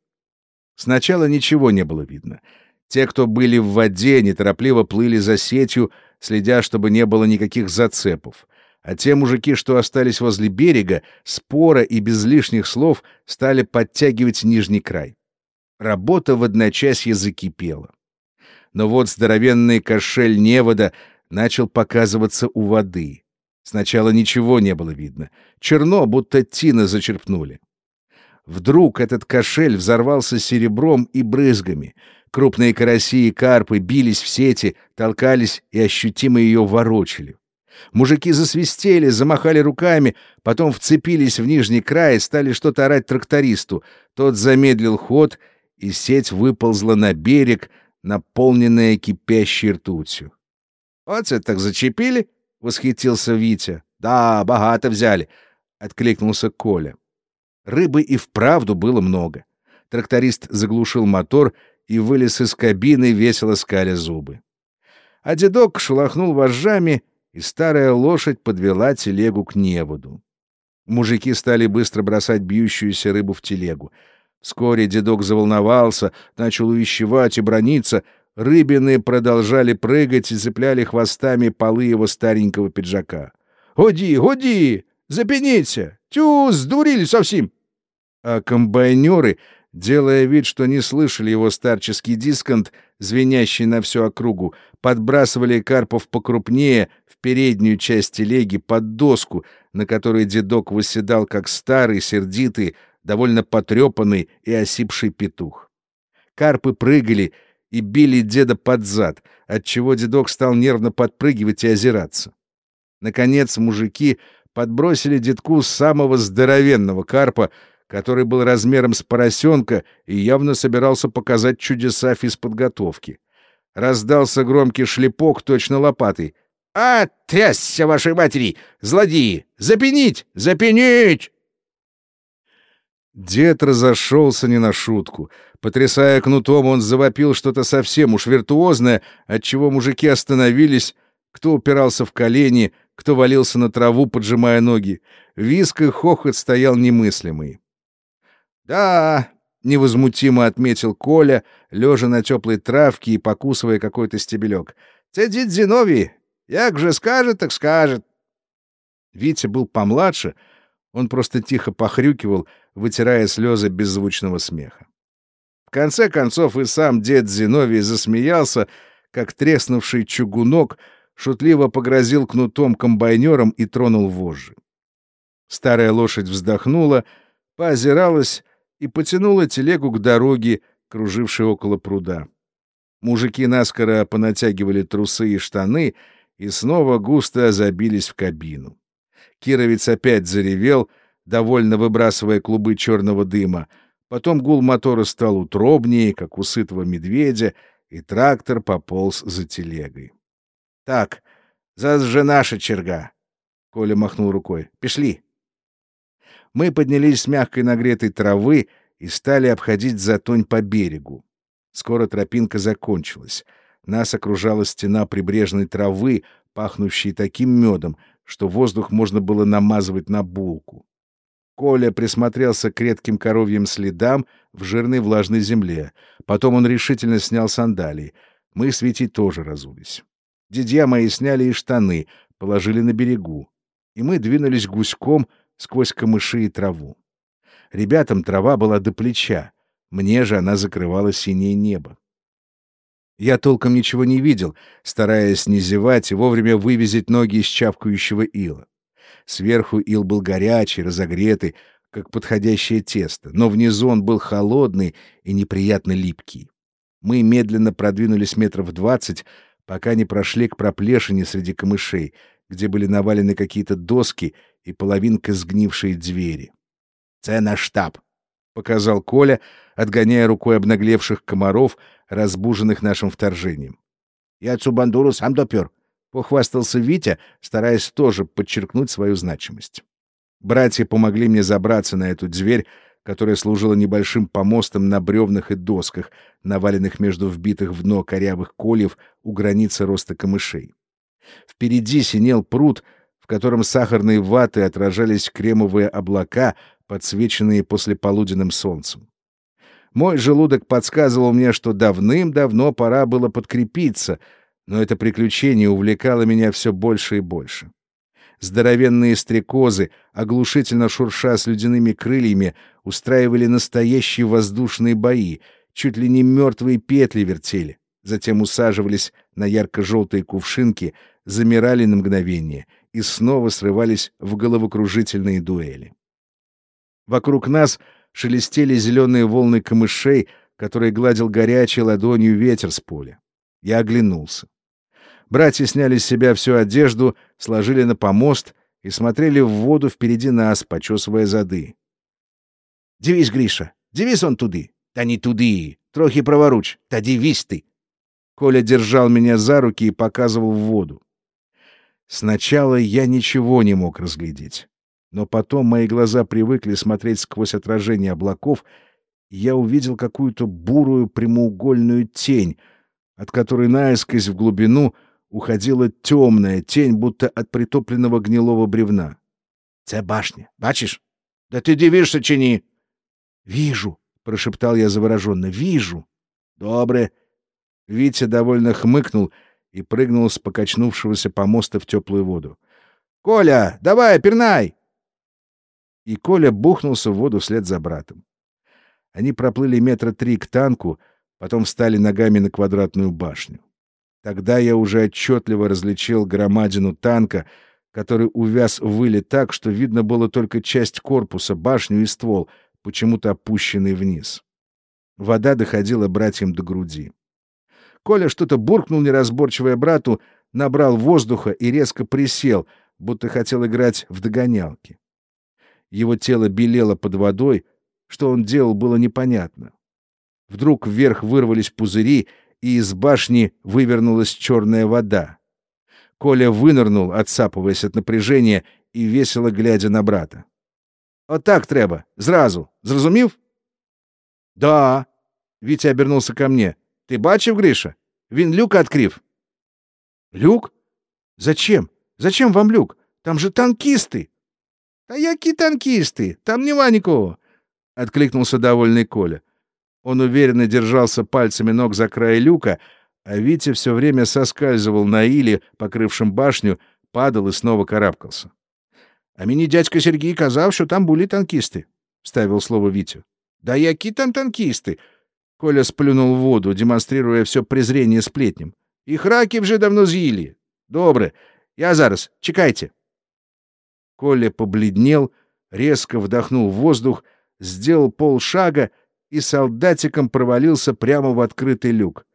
Сначала ничего не было видно. Те, кто были в воде, неторопливо плыли за сетью, следя, чтобы не было никаких зацепов. А те мужики, что остались возле берега, спора и без лишних слов стали подтягивать нижний край. Работа в одночасье закипела. Но вот здоровенный кошель невода начал показываться у воды. Сначала ничего не было видно. Черно, будто тина зачерпнули. Вдруг этот кошель взорвался серебром и брызгами. Крупные караси и карпы бились в сети, толкались и ощутимо ее ворочали. Мужики засвистели, замахали руками, потом вцепились в нижний край и стали что-то орать трактористу. Тот замедлил ход, и сеть выползла на берег, наполненная кипящей ртутью. — это так зачепили! — восхитился Витя. — Да, богато взяли! — откликнулся Коля. Рыбы и вправду было много. Тракторист заглушил мотор и вылез из кабины, весело скаля зубы. А дедок шелохнул вожжами, и старая лошадь подвела телегу к неводу. Мужики стали быстро бросать бьющуюся рыбу в телегу. Вскоре дедок заволновался, начал увещевать и брониться. Рыбины продолжали прыгать и цепляли хвостами полы его старенького пиджака. «Годи, годи! Запеніться! Тю, сдурили совсем!» А комбайнеры делая вид, что не слышали его старческий дисконт, звенящий на всю округу, подбрасывали карпов покрупнее в переднюю часть телеги под доску, на которой дедок восседал как старый, сердитый, довольно потрепанный и осипший петух. Карпы прыгали и били деда под зад, отчего дедок стал нервно подпрыгивать и озираться. Наконец мужики подбросили дедку самого здоровенного карпа, который был размером с поросенка и явно собирался показать чудеса физподготовки. Раздался громкий шлепок точно лопатой. «А, трясся вашей матери! Злодеи! Запенить! Запенить!» Дед разошелся не на шутку. Потрясая кнутом, он завопил что-то совсем уж виртуозное, отчего мужики остановились, кто упирался в колени, кто валился на траву, поджимая ноги. Виск и хохот стоял немыслимый. «Да», — невозмутимо отметил Коля, лежа на теплой травке и покусывая какой-то стебелек. «Це дід Зиновий, як же скажет, так скажет». Витя был помладше, он просто тихо похрюкивал, вытирая слезы беззвучного смеха. В конце концов и сам дед Зиновий засмеялся, как треснувший чугунок, шутливо погрозил кнутом комбайнером и тронул вожжи. Старая лошадь вздохнула, поозиралась и потянула телегу к дороге, кружившей около пруда. Мужики наскоро понатягивали трусы и штаны и снова густо забились в кабину. Кировец опять заревел, довольно выбрасывая клубы черного дыма. Потом гул мотора стал утробнее, как у сытого медведя, и трактор пополз за телегой. — Так, за же наша черга! — Коля махнул рукой. — Пошли! Мы поднялись с мягкой нагретой травы и стали обходить затонь по берегу. Скоро тропинка закончилась. Нас окружала стена прибрежной травы, пахнущей таким медом, что воздух можно было намазывать на булку. Коля присмотрелся к редким коровьим следам в жирной влажной земле. Потом он решительно снял сандалии. Мы с Витей тоже разулись. Дедья мои сняли и штаны, положили на берегу. И мы двинулись гуськом, сквозь камыши и траву. Ребятам трава была до плеча, мне же она закрывала синее небо. Я толком ничего не видел, стараясь не зевать и вовремя вывезить ноги из чавкающего ила. Сверху ил был горячий, разогретый, как подходящее тесто, но внизу он был холодный и неприятно липкий. Мы медленно продвинулись метров двадцать, пока не прошли к проплешине среди камышей, где были навалены какие-то доски и половинка сгнившей двери. «Це наш штаб», — показал Коля, отгоняя рукой обнаглевших комаров, разбуженных нашим вторжением. «Я цю бандуру сам допер», — похвастался Витя, стараясь тоже подчеркнуть свою значимость. Братья помогли мне забраться на эту дверь, которая служила небольшим помостом на бревнах и досках, наваленных между вбитых в дно корявых кольев у границы роста камышей. Впереди синел пруд, в котором сахарной ваты отражались кремовые облака, подсвеченные послеполуденным солнцем. Мой желудок подсказывал мне, что давным-давно пора было подкрепиться, но это приключение увлекало меня все больше и больше. Здоровенные стрекозы, оглушительно шурша с ледяными крыльями, устраивали настоящие воздушные бои, чуть ли не мертвые петли вертели, затем усаживались на ярко-желтые кувшинки, замирали на мгновение и снова срывались в головокружительные дуэли. Вокруг нас шелестели зеленые волны камышей, которые гладил горячей ладонью ветер с поля. Я оглянулся. Братья сняли с себя всю одежду, сложили на помост и смотрели в воду впереди нас, почесывая зады. — Дивись, Гриша, дивись он туды. — Да не туды, трохи праворуч, да дивись ты. Коля держал меня за руки и показывал в воду. Сначала я ничего не мог разглядеть. Но потом мои глаза привыкли смотреть сквозь отражение облаков, и я увидел какую-то бурую прямоугольную тень, от которой наискось в глубину уходила темная тень, будто от притопленного гнилого бревна. — Це башня, бачишь? Да ты дивишься, чини! — Вижу, — прошептал я завороженно, — вижу. — Добре. Витя довольно хмыкнул — и прыгнул с покачнувшегося помоста в теплую воду. «Коля, давай, пернай!» И Коля бухнулся в воду вслед за братом. Они проплыли метра три к танку, потом встали ногами на квадратную башню. Тогда я уже отчетливо различил громадину танка, который увяз в выле так, что видно было только часть корпуса, башню и ствол, почему-то опущенный вниз. Вода доходила братьям до груди. Коля что-то буркнул неразборчивое брату, набрал воздуха и резко присел, будто хотел играть в догонялки. Его тело белело под водой, что он делал, было непонятно. Вдруг вверх вырвались пузыри, и из башни вывернулась черная вода. Коля вынырнул, отсапываясь от напряжения и весело глядя на брата. «Вот так треба, зразу, зрозумів?» «Да», — Витя обернулся ко мне. «Ты бачив, Гриша? Він люк открив». «Люк? Зачем? Зачем вам люк? Там же танкисты!» «Та які танкисты? Там нема никого!» — откликнулся довольный Коля. Он уверенно держался пальцами ног за край люка, а Витя все время соскальзывал на иле, покрывшем башню, падал и снова карабкался. — А мені дядька Сергій казав, що там були танкисты, — вставил слово Витя. — Да які там танкисты? Коля сплюнул в воду, демонстрируя все презрение сплетням. — Их раки вже давно з'їли. Добре, я зараз, чекайте. Коля побледнел, резко вдохнул воздух, сделал полшага и солдатиком провалился прямо в открытый люк.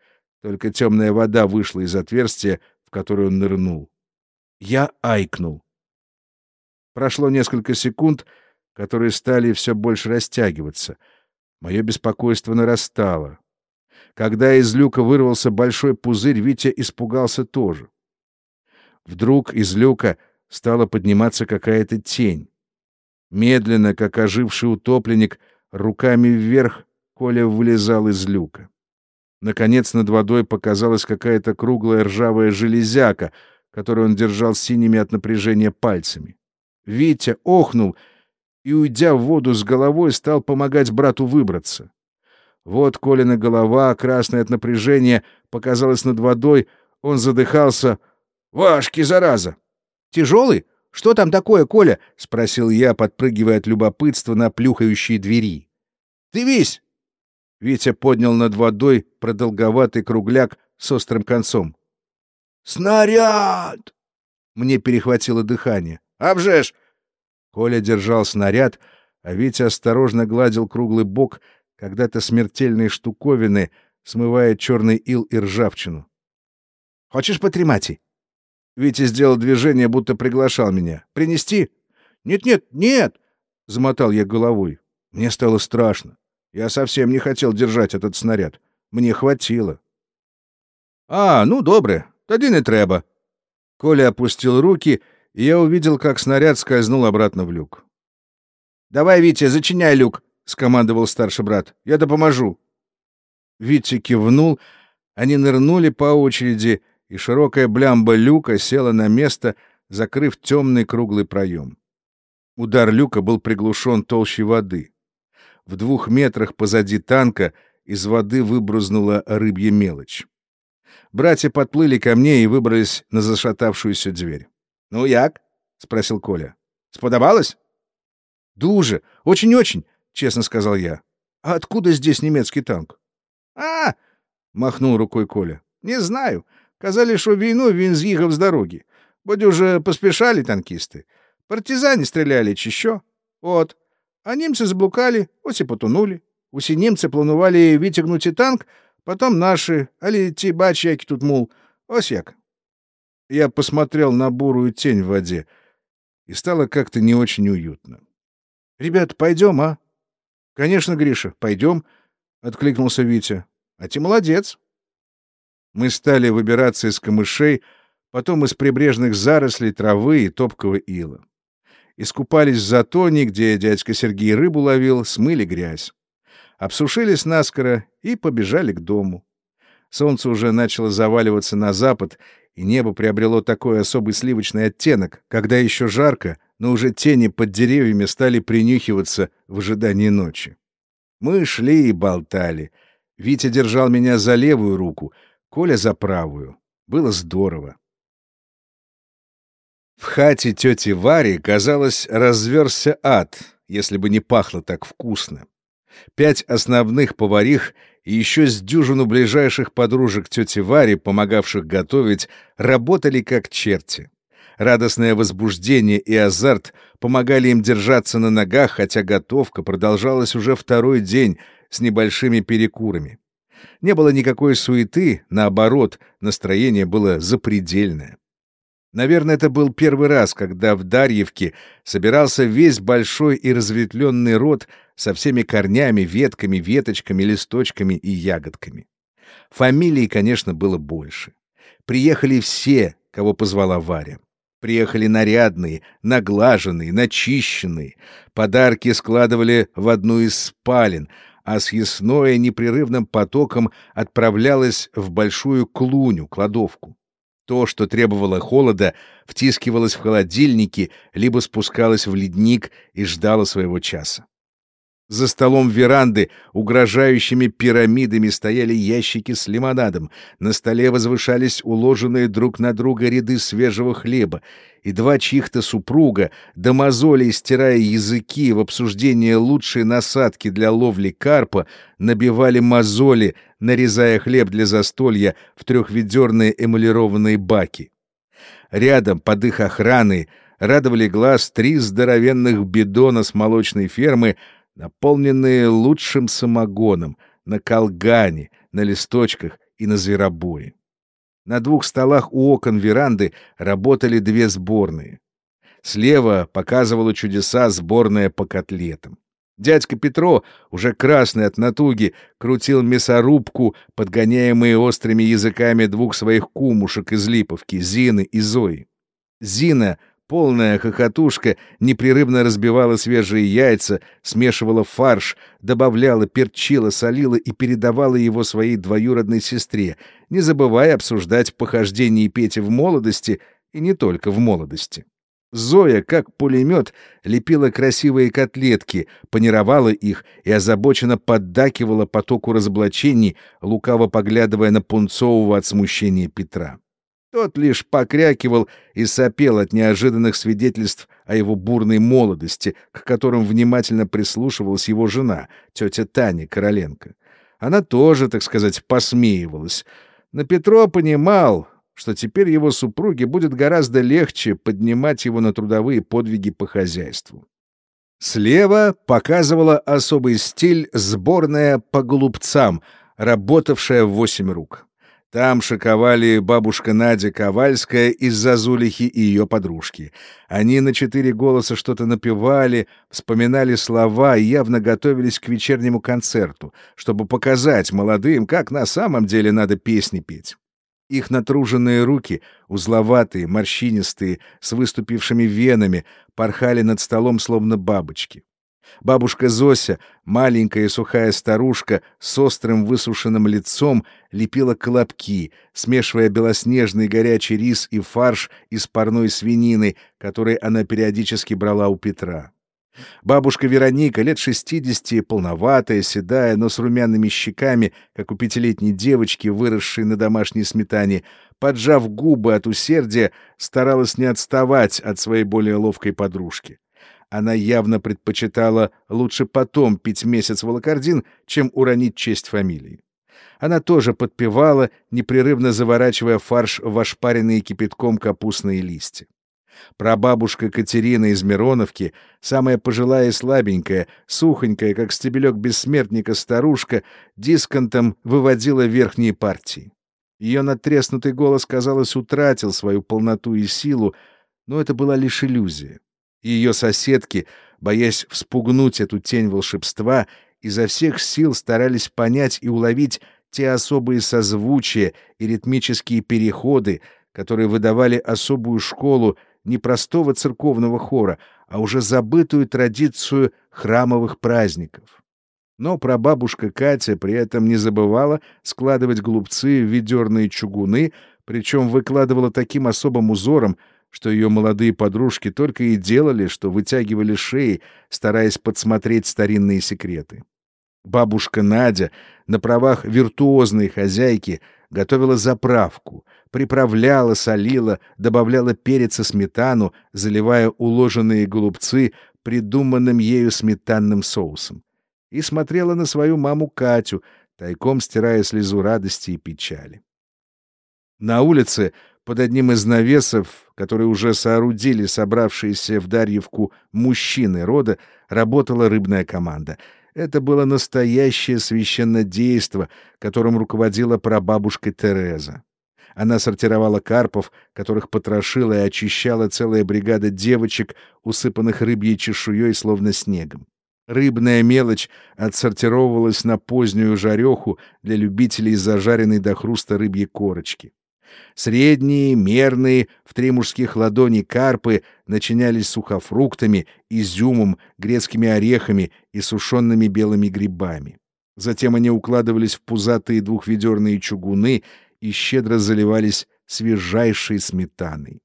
Только темная вода вышла из отверстия, в которое он нырнул. Я айкнул. Прошло несколько секунд, которые стали все больше растягиваться. Мое беспокойство нарастало. Когда из люка вырвался большой пузырь, Витя испугался тоже. Вдруг из люка стала подниматься какая-то тень. Медленно, как оживший утопленник, руками вверх Коля вылезал из люка. Наконец над водой показалась какая-то круглая ржавая железяка, которую он держал синими от напряжения пальцами. Витя охнул и, уйдя в воду с головой, стал помогать брату выбраться. Вот Колина голова, красная от напряжения, показалась над водой, он задыхался. «Вашки, зараза!» «Тяжелый? Что там такое, Коля?» — спросил я, подпрыгивая от любопытства на плюхающие двери. «Ты весь!» Витя поднял над водой продолговатый кругляк с острым концом. «Снаряд!» Мне перехватило дыхание. «Обжешь!» Коля держал снаряд, а Витя осторожно гладил круглый бок когда-то смертельной штуковины, смывая черный ил и ржавчину. «Хочешь потремати?» Витя сделал движение, будто приглашал меня. «Принести?» «Нет-нет, нет!» — замотал я головой. Мне стало страшно. Я совсем не хотел держать этот снаряд. Мне хватило. «А, ну, добре, тоді не треба». Коля опустил руки, и я увидел, как снаряд скользнул обратно в люк. «Давай, Витя, зачиняй люк», — скомандовал старший брат. «Я допоможу». Витя кивнул, они нырнули по очереди, и широкая блямба люка села на место, закрыв темный круглый проем. Удар люка был приглушен толщей воды. В двух метрах позади танка из воды выбрызнула рыбья мелочь. Братья подплыли ко мне и выбрались на зашатавшуюся дверь. «Ну як?» — спросил Коля. «Сподобалось?» «Дуже, очень-очень», — честно сказал я. «А откуда здесь немецкий танк?» «А!» — махнул рукой Коля. «Не знаю. Казали, що війну він з'їхав з дороги. Бо уже поспішали танкисты. Партизани стріляли чи що? От. А немцы заблукали, ось и потонули. Усі німці планували витягнути танк, потом наши, али ті бачи, які тут мул. Ось як. Я посмотрел на бурую тень в воде, и стало как-то не очень уютно. — Ребят, пойдем, а? — Конечно, Гриша, пойдем, — откликнулся Витя. — А ты молодец. Мы стали выбираться из камышей, потом из прибрежных зарослей травы и топкого ила. Искупались в затоне, где дядька Сергей рыбу ловил, смыли грязь. Обсушились наскоро и побежали к дому. Солнце уже начало заваливаться на запад, и небо приобрело такой особый сливочный оттенок, когда еще жарко, но уже тени под деревьями стали принюхиваться в ожидании ночи. Мы шли и болтали. Витя держал меня за левую руку, Коля за правую. Было здорово. В хате тети Вари, казалось, разверся ад, если бы не пахло так вкусно. Пять основных поварих и еще с дюжину ближайших подружек тети Вари, помогавших готовить, работали как черти. Радостное возбуждение и азарт помогали им держаться на ногах, хотя готовка продолжалась уже второй день с небольшими перекурами. Не было никакой суеты, наоборот, настроение было запредельное. Наверное, это был первый раз, когда в Дарьевке собирался весь большой и разветвленный род со всеми корнями, ветками, веточками, листочками и ягодками. Фамилий, конечно, было больше. Приехали все, кого позвала Варя. Приехали нарядные, наглаженные, начищенные. Подарки складывали в одну из спален, а съестное непрерывным потоком отправлялось в большую клуню, кладовку. То, что требовало холода, втискивалось в холодильники, либо спускалось в ледник и ждало своего часа. За столом веранды угрожающими пирамидами стояли ящики с лимонадом, на столе возвышались уложенные друг на друга ряды свежего хлеба, и два чьих-то супруга, до стирая языки в обсуждении лучшей насадки для ловли карпа, набивали мозоли, нарезая хлеб для застолья в трехведерные эмалированные баки. Рядом, под их охраной, радовали глаз три здоровенных бидона с молочной фермы — наполненные лучшим самогоном, на колгане, на листочках и на зверобое. На двух столах у окон веранды работали две сборные. Слева показывала чудеса сборная по котлетам. Дядька Петро, уже красный от натуги, крутил мясорубку, подгоняемые острыми языками двух своих кумушек из Липовки, Зины и Зои. Зина Полная хохотушка непрерывно разбивала свежие яйца, смешивала фарш, добавляла, перчила, солила и передавала его своей двоюродной сестре, не забывая обсуждать похождения Пети в молодости и не только в молодости. Зоя, как пулемет, лепила красивые котлетки, панировала их и озабоченно поддакивала потоку разоблачений, лукаво поглядывая на пунцового от смущения Петра. Тот лишь покрякивал и сопел от неожиданных свидетельств о его бурной молодости, к которым внимательно прислушивалась его жена, тетя Таня Короленко. Она тоже, так сказать, посмеивалась. Но Петро понимал, что теперь его супруге будет гораздо легче поднимать его на трудовые подвиги по хозяйству. Слева показывала особый стиль сборная по голубцам, работавшая в восемь рук. Там шиковали бабушка Надя Ковальская из Зазулихи и ее подружки. Они на четыре голоса что-то напевали, вспоминали слова и явно готовились к вечернему концерту, чтобы показать молодым, как на самом деле надо песни петь. Их натруженные руки, узловатые, морщинистые, с выступившими венами, порхали над столом словно бабочки. Бабушка Зося, маленькая сухая старушка с острым высушенным лицом, лепила колобки, смешивая белоснежный горячий рис и фарш из парной свинины, который она периодически брала у Петра. Бабушка Вероника, лет шестидесяти, полноватая, седая, но с румяными щеками, как у пятилетней девочки, выросшей на домашней сметане, поджав губы от усердия, старалась не отставать от своей более ловкой подружки. Она явно предпочитала лучше потом пить месяц волокордин, чем уронить честь фамилии. Она тоже подпевала, непрерывно заворачивая фарш в ошпаренные кипятком капустные листья. Прабабушка Катерина из Мироновки, самая пожилая и слабенькая, сухонькая, как стебелек бессмертника старушка, дисконтом выводила верхние партии. Ее натреснутый голос, казалось, утратил свою полноту и силу, но это была лишь иллюзия. Ее соседки, боясь вспугнуть эту тень волшебства, изо всех сил старались понять и уловить те особые созвучия и ритмические переходы, которые выдавали особую школу не простого церковного хора, а уже забытую традицию храмовых праздников. Но прабабушка Катя при этом не забывала складывать голубцы в ведерные чугуны, причем выкладывала таким особым узором, что ее молодые подружки только и делали, что вытягивали шеи, стараясь подсмотреть старинные секреты. Бабушка Надя на правах виртуозной хозяйки готовила заправку, приправляла, солила, добавляла перец и сметану, заливая уложенные голубцы придуманным ею сметанным соусом. и смотрела на свою маму Катю, тайком стирая слезу радости и печали. На улице под одним из навесов, который уже соорудили собравшиеся в Дарьевку мужчины рода, работала рыбная команда. Это было настоящее священнодейство, которым руководила прабабушка Тереза. Она сортировала карпов, которых потрошила и очищала целая бригада девочек, усыпанных рыбьей чешуей, словно снегом. Рыбная мелочь отсортировывалась на позднюю жареху для любителей зажаренной до хруста рыбьей корочки. Средние, мерные, в три мужских ладони карпы начинялись сухофруктами, изюмом, грецкими орехами и сушеными белыми грибами. Затем они укладывались в пузатые двухведерные чугуны и щедро заливались свежайшей сметаной.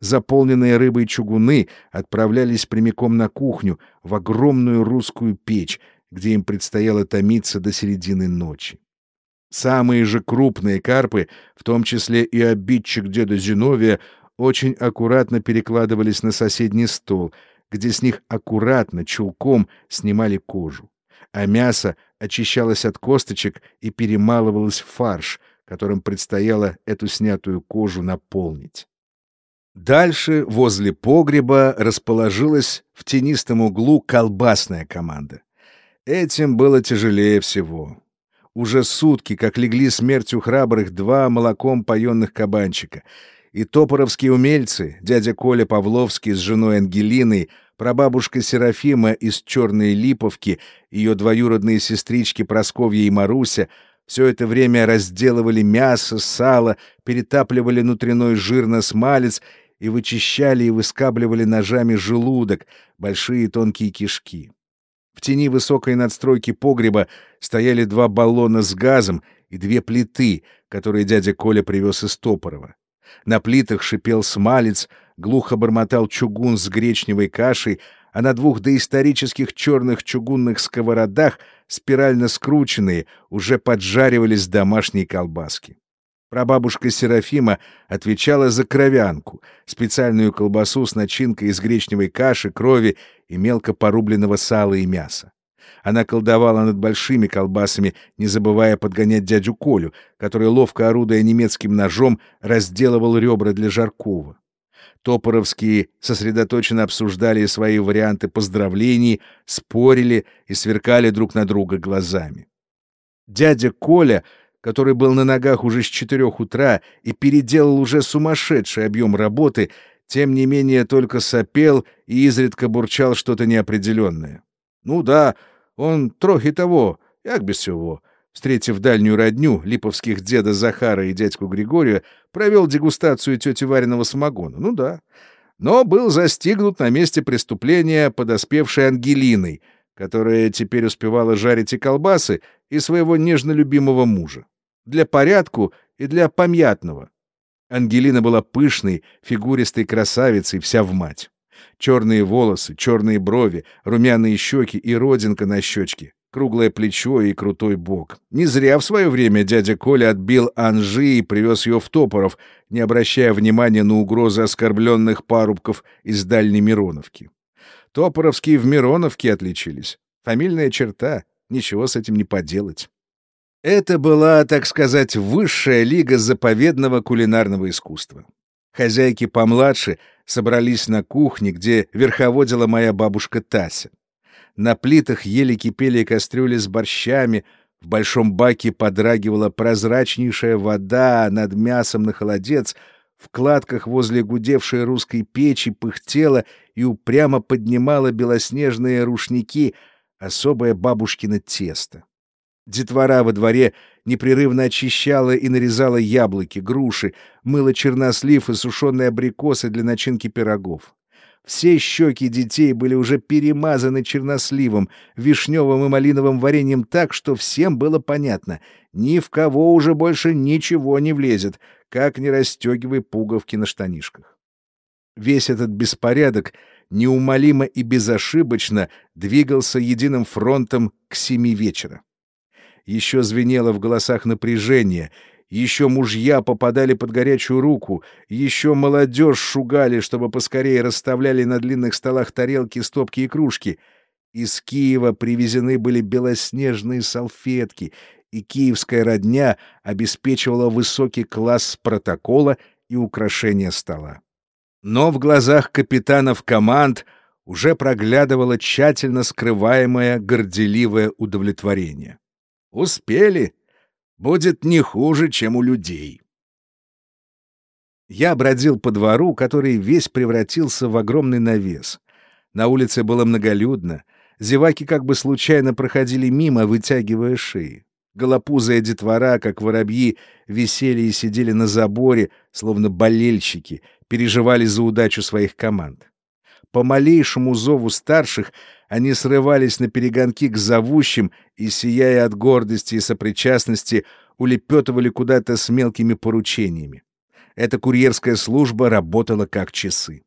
Заполненные рыбой чугуны отправлялись прямиком на кухню, в огромную русскую печь, где им предстояло томиться до середины ночи. Самые же крупные карпы, в том числе и обидчик деда Зиновия, очень аккуратно перекладывались на соседний стол, где с них аккуратно, чулком снимали кожу. А мясо очищалось от косточек и перемалывалось в фарш, которым предстояло эту снятую кожу наполнить. Дальше, возле погреба, расположилась в тенистом углу колбасная команда. Этим было тяжелее всего уже сутки, как легли смертью храбрых два молоком поенных кабанчика. И топоровские умельцы, дядя Коля Павловский с женой Ангелиной, прабабушка Серафима из Черной Липовки, ее двоюродные сестрички Просковья и Маруся, все это время разделывали мясо, сало, перетапливали внутренной жир на смалец и вычищали и выскабливали ножами желудок, большие тонкие кишки. В тени высокой надстройки погреба стояли два баллона с газом и две плиты, которые дядя Коля привез из Топорова. На плитах шипел смалец, глухо бормотал чугун с гречневой кашей, а на двух доисторических черных чугунных сковородах, спирально скрученные, уже поджаривались домашние колбаски. Прабабушка Серафима отвечала за кровянку, специальную колбасу с начинкой из гречневой каши, крови и мелко порубленного сала и мяса. Она колдовала над большими колбасами, не забывая подгонять дядю Колю, который, ловко орудуя немецким ножом, разделывал ребра для жаркого. Топоровские сосредоточенно обсуждали свои варианты поздравлений, спорили и сверкали друг на друга глазами. Дядя Коля — который был на ногах уже с четырех утра и переделал уже сумасшедший объем работы, тем не менее только сопел и изредка бурчал что-то неопределенное. Ну да, он трохи того, як без всего. Встретив дальнюю родню липовских деда Захара и дядьку Григория, провел дегустацию тети Вариного самогона. Ну да. Но был застигнут на месте преступления подоспевшей Ангелиной, которая теперь успевала жарить и колбасы, и своего нежно любимого мужа для порядку и для помятного. Ангелина была пышной, фигуристой красавицей, вся в мать. Черные волосы, черные брови, румяные щеки и родинка на щечке, круглое плечо и крутой бок. Не зря в свое время дядя Коля отбил Анжи и привез ее в Топоров, не обращая внимания на угрозы оскорбленных парубков из Дальней Мироновки. Топоровские в Мироновке отличились. Фамильная черта, ничего с этим не поделать. Это была, так сказать, высшая лига заповедного кулинарного искусства. Хозяйки помладше собрались на кухне, где верховодила моя бабушка Тася. На плитах еле кипели кастрюли с борщами, в большом баке подрагивала прозрачнейшая вода, над мясом на холодец, в кладках возле гудевшей русской печи пыхтела и упрямо поднимала белоснежные рушники, особое бабушкино тесто. Детвора во дворе непрерывно очищала и нарезала яблоки, груши, мыла чернослив и сушеные абрикосы для начинки пирогов. Все щеки детей были уже перемазаны черносливом, вишневым и малиновым вареньем так, что всем было понятно — ни в кого уже больше ничего не влезет, как не расстегивай пуговки на штанишках. Весь этот беспорядок неумолимо и безошибочно двигался единым фронтом к семи вечера еще звенело в голосах напряжение, еще мужья попадали под горячую руку, еще молодежь шугали, чтобы поскорее расставляли на длинных столах тарелки, стопки и кружки. Из Киева привезены были белоснежные салфетки, и киевская родня обеспечивала высокий класс протокола и украшения стола. Но в глазах капитанов команд уже проглядывало тщательно скрываемое горделивое удовлетворение. Успели. Будет не хуже, чем у людей. Я бродил по двору, который весь превратился в огромный навес. На улице было многолюдно. Зеваки как бы случайно проходили мимо, вытягивая шеи. Голопузая детвора, как воробьи, висели и сидели на заборе, словно болельщики, переживали за удачу своих команд. По малейшему зову старших они срывались на перегонки к зовущим и, сияя от гордости и сопричастности, улепетывали куда-то с мелкими поручениями. Эта курьерская служба работала как часы.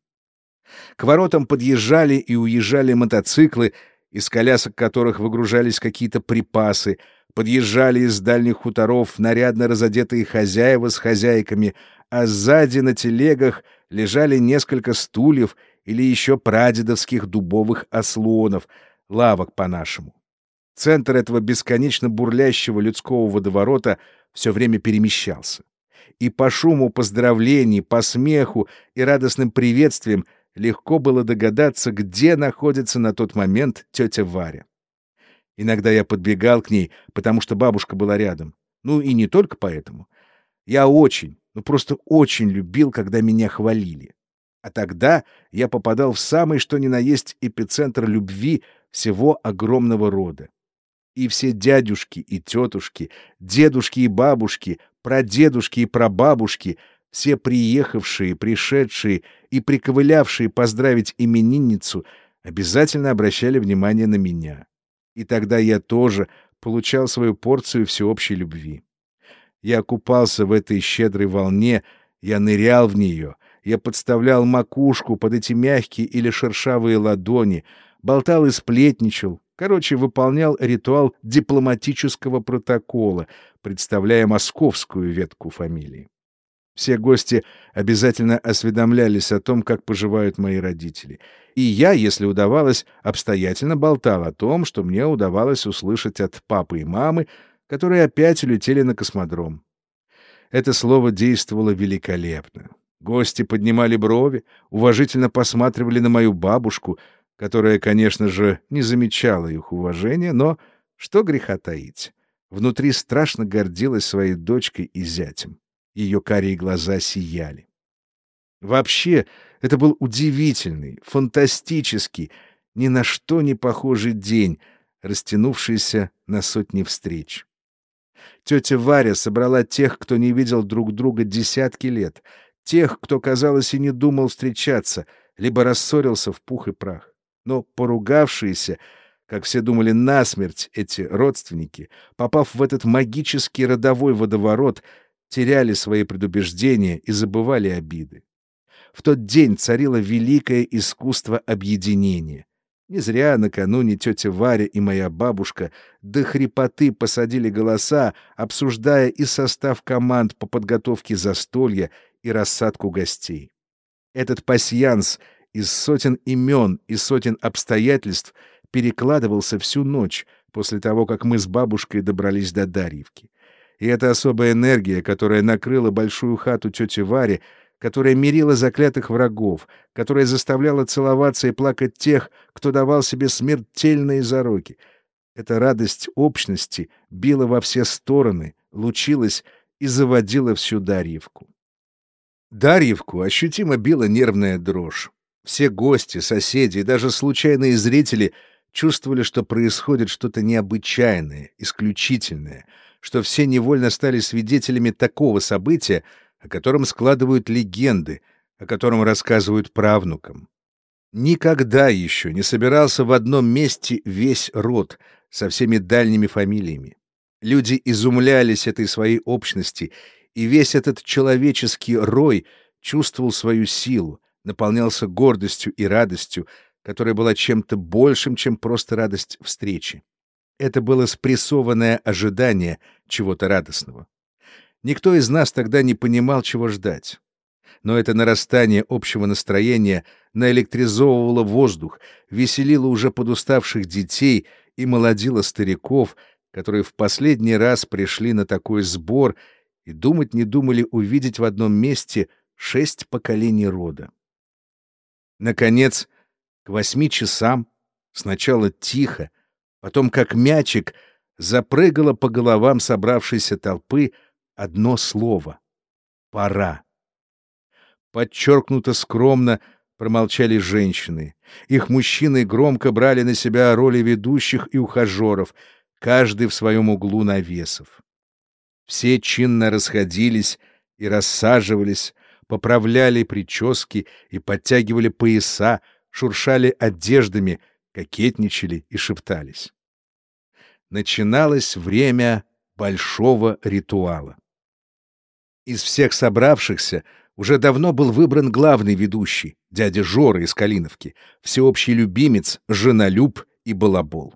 К воротам подъезжали и уезжали мотоциклы, из колясок которых выгружались какие-то припасы, подъезжали из дальних хуторов нарядно разодетые хозяева с хозяйками, а сзади на телегах лежали несколько стульев или еще прадедовских дубовых ослонов, лавок по-нашему. Центр этого бесконечно бурлящего людского водоворота все время перемещался. И по шуму поздравлений, по смеху и радостным приветствиям легко было догадаться, где находится на тот момент тетя Варя. Иногда я подбегал к ней, потому что бабушка была рядом. Ну и не только поэтому. Я очень, ну просто очень любил, когда меня хвалили. А тогда я попадал в самый что ни на есть эпицентр любви всего огромного рода. И все дядюшки и тетушки, дедушки и бабушки, прадедушки и прабабушки, все приехавшие, пришедшие и приковылявшие поздравить именинницу, обязательно обращали внимание на меня. И тогда я тоже получал свою порцию всеобщей любви. Я купался в этой щедрой волне, я нырял в нее — я подставлял макушку под эти мягкие или шершавые ладони, болтал и сплетничал, короче, выполнял ритуал дипломатического протокола, представляя московскую ветку фамилии. Все гости обязательно осведомлялись о том, как поживают мои родители. И я, если удавалось, обстоятельно болтал о том, что мне удавалось услышать от папы и мамы, которые опять улетели на космодром. Это слово действовало великолепно. Гости поднимали брови, уважительно посматривали на мою бабушку, которая, конечно же, не замечала их уважения, но что греха таить. Внутри страшно гордилась своей дочкой и зятем. Ее карие глаза сияли. Вообще, это был удивительный, фантастический, ни на что не похожий день, растянувшийся на сотни встреч. Тетя Варя собрала тех, кто не видел друг друга десятки лет — тех, кто, казалось, и не думал встречаться, либо рассорился в пух и прах. Но поругавшиеся, как все думали насмерть, эти родственники, попав в этот магический родовой водоворот, теряли свои предубеждения и забывали обиды. В тот день царило великое искусство объединения. Не зря накануне тетя Варя и моя бабушка до хрипоты посадили голоса, обсуждая и состав команд по подготовке застолья, и рассадку гостей. Этот пасьянс из сотен имен и сотен обстоятельств перекладывался всю ночь после того, как мы с бабушкой добрались до Дарьевки. И эта особая энергия, которая накрыла большую хату тети Вари, которая мирила заклятых врагов, которая заставляла целоваться и плакать тех, кто давал себе смертельные зароки. Эта радость общности била во все стороны, лучилась и заводила всю Дарьевку. Дарьевку ощутимо била нервная дрожь. Все гости, соседи и даже случайные зрители чувствовали, что происходит что-то необычайное, исключительное, что все невольно стали свидетелями такого события, о котором складывают легенды, о котором рассказывают правнукам. Никогда еще не собирался в одном месте весь род со всеми дальними фамилиями. Люди изумлялись этой своей общности и весь этот человеческий рой чувствовал свою силу, наполнялся гордостью и радостью, которая была чем-то большим, чем просто радость встречи. Это было спрессованное ожидание чего-то радостного. Никто из нас тогда не понимал, чего ждать. но это нарастание общего настроения наэлектризовывало воздух, веселило уже подуставших детей и молодило стариков, которые в последний раз пришли на такой сбор и думать не думали увидеть в одном месте шесть поколений рода. Наконец, к восьми часам, сначала тихо, потом как мячик, запрыгало по головам собравшейся толпы одно слово — «пора». Подчеркнуто скромно промолчали женщины. Их мужчины громко брали на себя роли ведущих и ухажеров, каждый в своем углу навесов. Все чинно расходились и рассаживались, поправляли прически и подтягивали пояса, шуршали одеждами, кокетничали и шептались. Начиналось время большого ритуала. Из всех собравшихся уже давно был выбран главный ведущий, дядя Жора из Калиновки, всеобщий любимец, женолюб и балабол.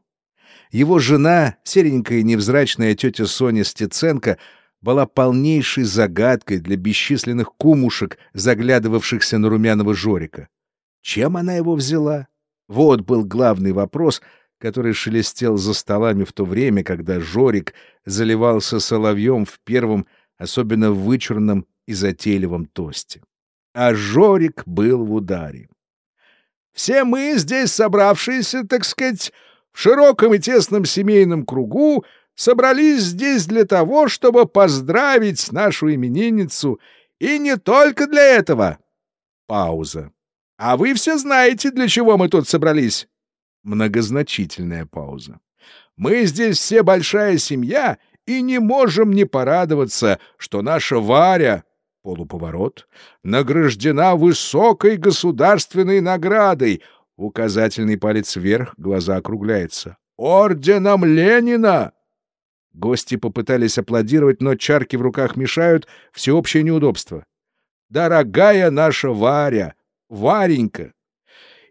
Его жена, серенькая невзрачная тетя Соня Стеценко, была полнейшей загадкой для бесчисленных кумушек, заглядывавшихся на румяного Жорика. Чем она его взяла? Вот был главный вопрос, который шелестел за столами в то время, когда Жорик заливался соловьем в первом, особенно вычурном и затейливом тосте. А Жорик был в ударе. «Все мы здесь собравшиеся, так сказать, в широком и тесном семейном кругу собрались здесь для того, чтобы поздравить нашу именинницу, и не только для этого. Пауза. А вы все знаете, для чего мы тут собрались? Многозначительная пауза. Мы здесь все большая семья и не можем не порадоваться, что наша Варя, полуповорот, награждена высокой государственной наградой, Указательный палец вверх, глаза округляются. «Орденом Ленина!» Гости попытались аплодировать, но чарки в руках мешают, всеобщее неудобство. «Дорогая наша Варя! Варенька!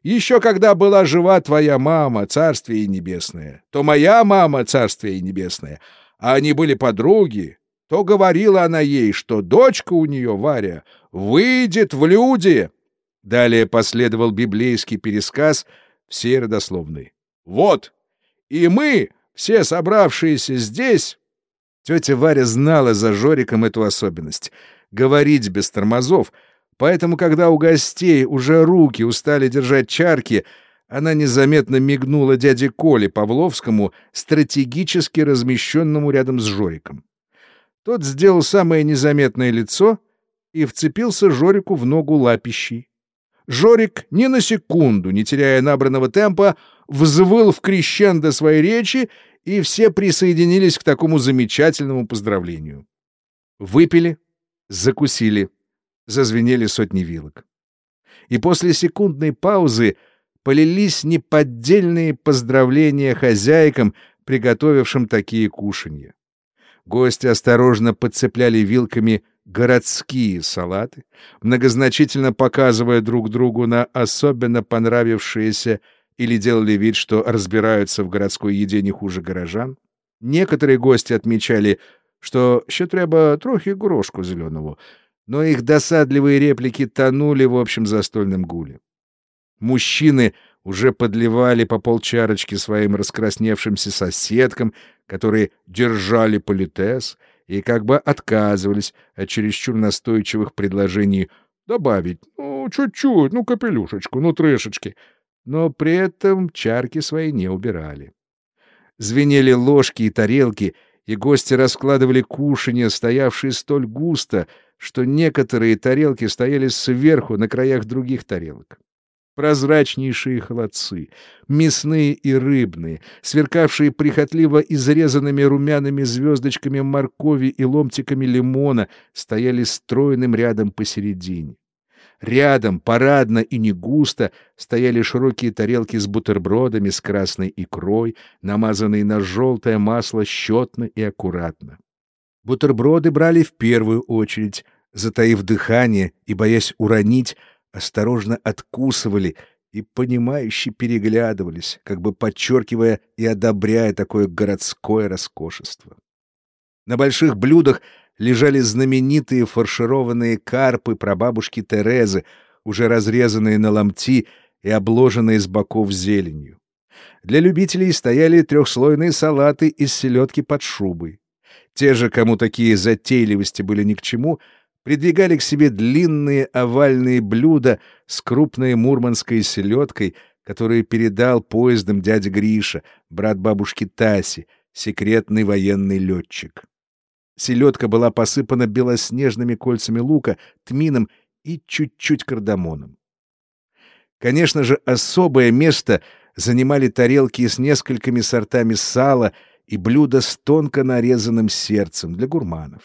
Еще когда была жива твоя мама, царствие небесное, то моя мама, царствие небесное, а они были подруги, то говорила она ей, что дочка у нее, Варя, выйдет в люди!» Далее последовал библейский пересказ всей родословной. «Вот! И мы, все собравшиеся здесь...» Тетя Варя знала за Жориком эту особенность — говорить без тормозов, поэтому, когда у гостей уже руки устали держать чарки, она незаметно мигнула дяде Коле Павловскому, стратегически размещенному рядом с Жориком. Тот сделал самое незаметное лицо и вцепился Жорику в ногу лапищей. Жорик, ни на секунду не теряя набранного темпа, взвыл в крещендо своей речи, и все присоединились к такому замечательному поздравлению. Выпили, закусили, зазвенели сотни вилок. И после секундной паузы полились неподдельные поздравления хозяйкам, приготовившим такие кушанья. Гости осторожно подцепляли вилками городские салаты, многозначительно показывая друг другу на особенно понравившиеся или делали вид, что разбираются в городской еде не хуже горожан. Некоторые гости отмечали, что ще треба трохи горошку зеленого, но их досадливые реплики тонули в общем застольном гуле. Мужчины уже подливали по полчарочки своим раскрасневшимся соседкам, которые держали политес — и как бы отказывались от чересчур настойчивых предложений добавить, ну, чуть-чуть, ну, капелюшечку, ну, трешечки, но при этом чарки свои не убирали. Звенели ложки и тарелки, и гости раскладывали кушанья, стоявшие столь густо, что некоторые тарелки стояли сверху на краях других тарелок прозрачнейшие холодцы, мясные и рыбные, сверкавшие прихотливо изрезанными румяными звездочками моркови и ломтиками лимона, стояли стройным рядом посередине. Рядом, парадно и не густо, стояли широкие тарелки с бутербродами с красной икрой, намазанные на желтое масло щетно и аккуратно. Бутерброды брали в первую очередь, затаив дыхание и боясь уронить, осторожно откусывали и понимающе переглядывались, как бы подчеркивая и одобряя такое городское роскошество. На больших блюдах лежали знаменитые фаршированные карпы прабабушки Терезы, уже разрезанные на ломти и обложенные с боков зеленью. Для любителей стояли трехслойные салаты из селедки под шубой. Те же, кому такие затейливости были ни к чему, придвигали к себе длинные овальные блюда с крупной мурманской селедкой, которые передал поездом дядя Гриша, брат бабушки Таси, секретный военный летчик. Селедка была посыпана белоснежными кольцами лука, тмином и чуть-чуть кардамоном. Конечно же, особое место занимали тарелки с несколькими сортами сала и блюда с тонко нарезанным сердцем для гурманов.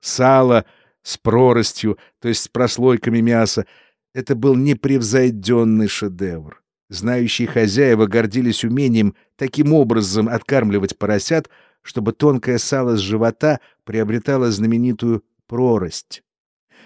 Сало с проростью, то есть с прослойками мяса, это был непревзойденный шедевр. Знающие хозяева гордились умением таким образом откармливать поросят, чтобы тонкое сало с живота приобретало знаменитую прорость.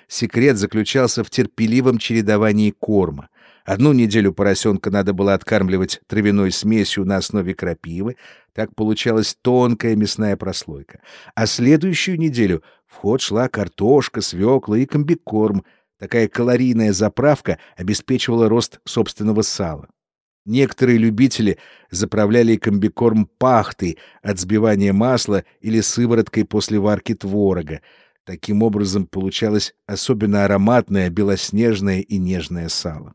Секрет заключался в терпеливом чередовании корма. Одну неделю поросенка надо было откармливать травяной смесью на основе крапивы, так получалась тонкая мясная прослойка. А следующую неделю в ход шла картошка, свекла и комбикорм. Такая калорийная заправка обеспечивала рост собственного сала. Некоторые любители заправляли комбикорм пахтой от сбивания масла или сывороткой после варки творога. Таким образом получалось особенно ароматное, белоснежное и нежное сало.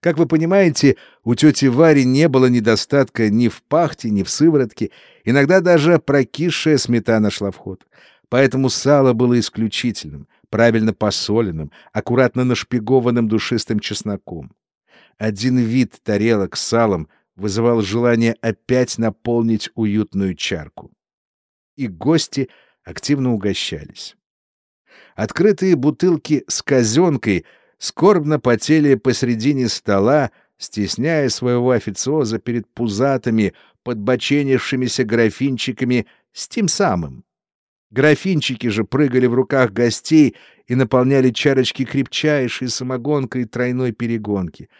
Как вы понимаете, у тети Вари не было недостатка ни в пахте, ни в сыворотке, иногда даже прокисшая сметана шла в ход. Поэтому сало было исключительным, правильно посоленным, аккуратно нашпигованным душистым чесноком. Один вид тарелок с салом вызывал желание опять наполнить уютную чарку. И гости активно угощались. Открытые бутылки с казенкой скорбно потели посредине стола, стесняя своего официоза перед пузатыми, подбоченившимися графинчиками с тем самым. Графинчики же прыгали в руках гостей и наполняли чарочки крепчайшей самогонкой тройной перегонки —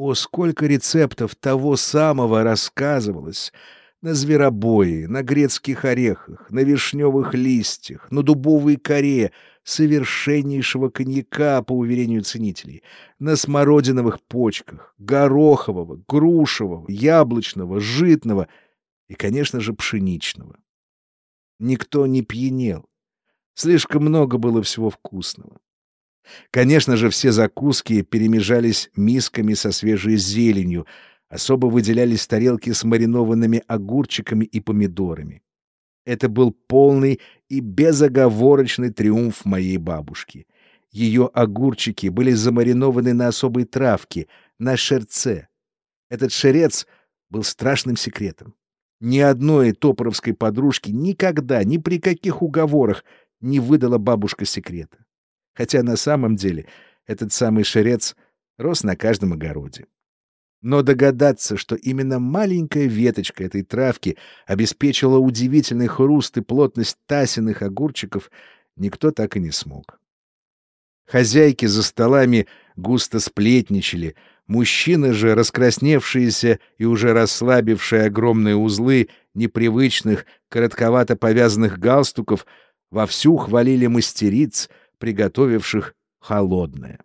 о, сколько рецептов того самого рассказывалось на зверобое, на грецких орехах, на вишневых листьях, на дубовой коре совершеннейшего коньяка, по уверению ценителей, на смородиновых почках, горохового, грушевого, яблочного, житного и, конечно же, пшеничного. Никто не пьянел. Слишком много было всего вкусного. Конечно же, все закуски перемежались мисками со свежей зеленью, особо выделялись тарелки с маринованными огурчиками и помидорами. Это был полный и безоговорочный триумф моей бабушки. Ее огурчики были замаринованы на особой травке, на шерце. Этот шерец был страшным секретом. Ни одной топоровской подружки никогда, ни при каких уговорах не выдала бабушка секрета хотя на самом деле этот самый шерец рос на каждом огороде. Но догадаться, что именно маленькая веточка этой травки обеспечила удивительный хруст и плотность тасиных огурчиков, никто так и не смог. Хозяйки за столами густо сплетничали, мужчины же, раскрасневшиеся и уже расслабившие огромные узлы непривычных, коротковато повязанных галстуков, вовсю хвалили мастериц, приготовивших холодное.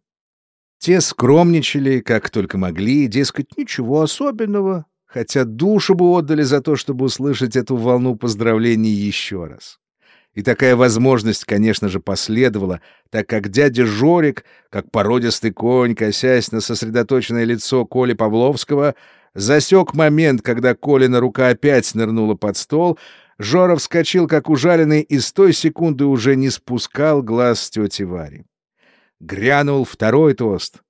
Те скромничали, как только могли, дескать, ничего особенного, хотя душу бы отдали за то, чтобы услышать эту волну поздравлений еще раз. И такая возможность, конечно же, последовала, так как дядя Жорик, как породистый конь, косясь на сосредоточенное лицо Коли Павловского, засек момент, когда Колина рука опять нырнула под стол, Жора вскочил, как ужаленный, и с той секунды уже не спускал глаз с тети Вари. Грянул второй тост.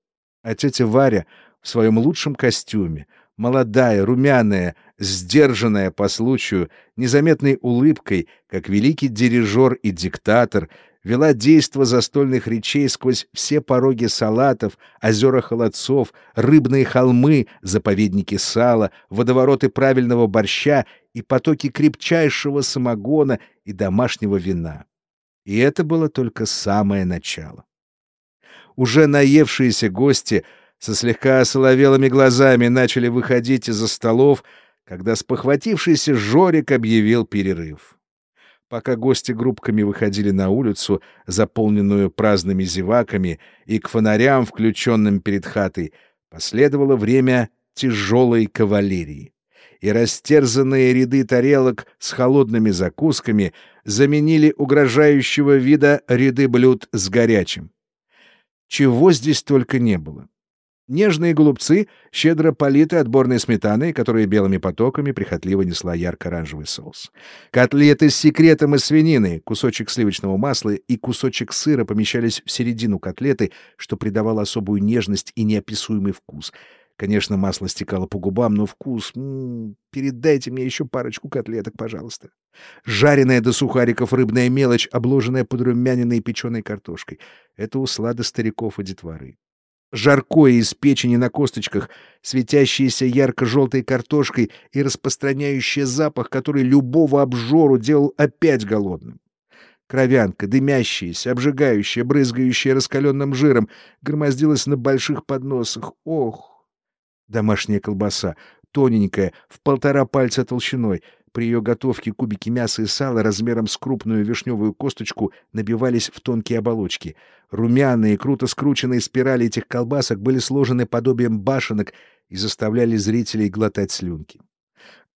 А тетя Варя в своем лучшем костюме, молодая, румяная, сдержанная по случаю, незаметной улыбкой, как великий дирижер и диктатор, вела действо застольных речей сквозь все пороги салатов, озера холодцов, рыбные холмы, заповедники сала, водовороты правильного борща и потоки крепчайшего самогона и домашнего вина. И это было только самое начало. Уже наевшиеся гости со слегка осоловелыми глазами начали выходить из-за столов, когда спохватившийся Жорик объявил перерыв. Пока гости группками выходили на улицу, заполненную праздными зеваками, и к фонарям, включенным перед хатой, последовало время тяжелой кавалерии. И растерзанные ряды тарелок с холодными закусками заменили угрожающего вида ряды блюд с горячим. Чего здесь только не было. Нежные голубцы, щедро политы отборной сметаной, которая белыми потоками прихотливо несла ярко-оранжевый соус. Котлеты с секретом из свинины, кусочек сливочного масла и кусочек сыра помещались в середину котлеты, что придавало особую нежность и неописуемый вкус. Конечно, масло стекало по губам, но вкус... М -м, передайте мне еще парочку котлеток, пожалуйста. Жареная до сухариков рыбная мелочь, обложенная подрумяненной печеной картошкой. Это услада стариков и детворы жаркое из печени на косточках, светящееся ярко-желтой картошкой и распространяющее запах, который любого обжору делал опять голодным. Кровянка, дымящаяся, обжигающая, брызгающая раскаленным жиром, громоздилась на больших подносах. Ох! Домашняя колбаса, тоненькая, в полтора пальца толщиной, при ее готовке кубики мяса и сала размером с крупную вишневую косточку набивались в тонкие оболочки. Румяные, круто скрученные спирали этих колбасок были сложены подобием башенок и заставляли зрителей глотать слюнки.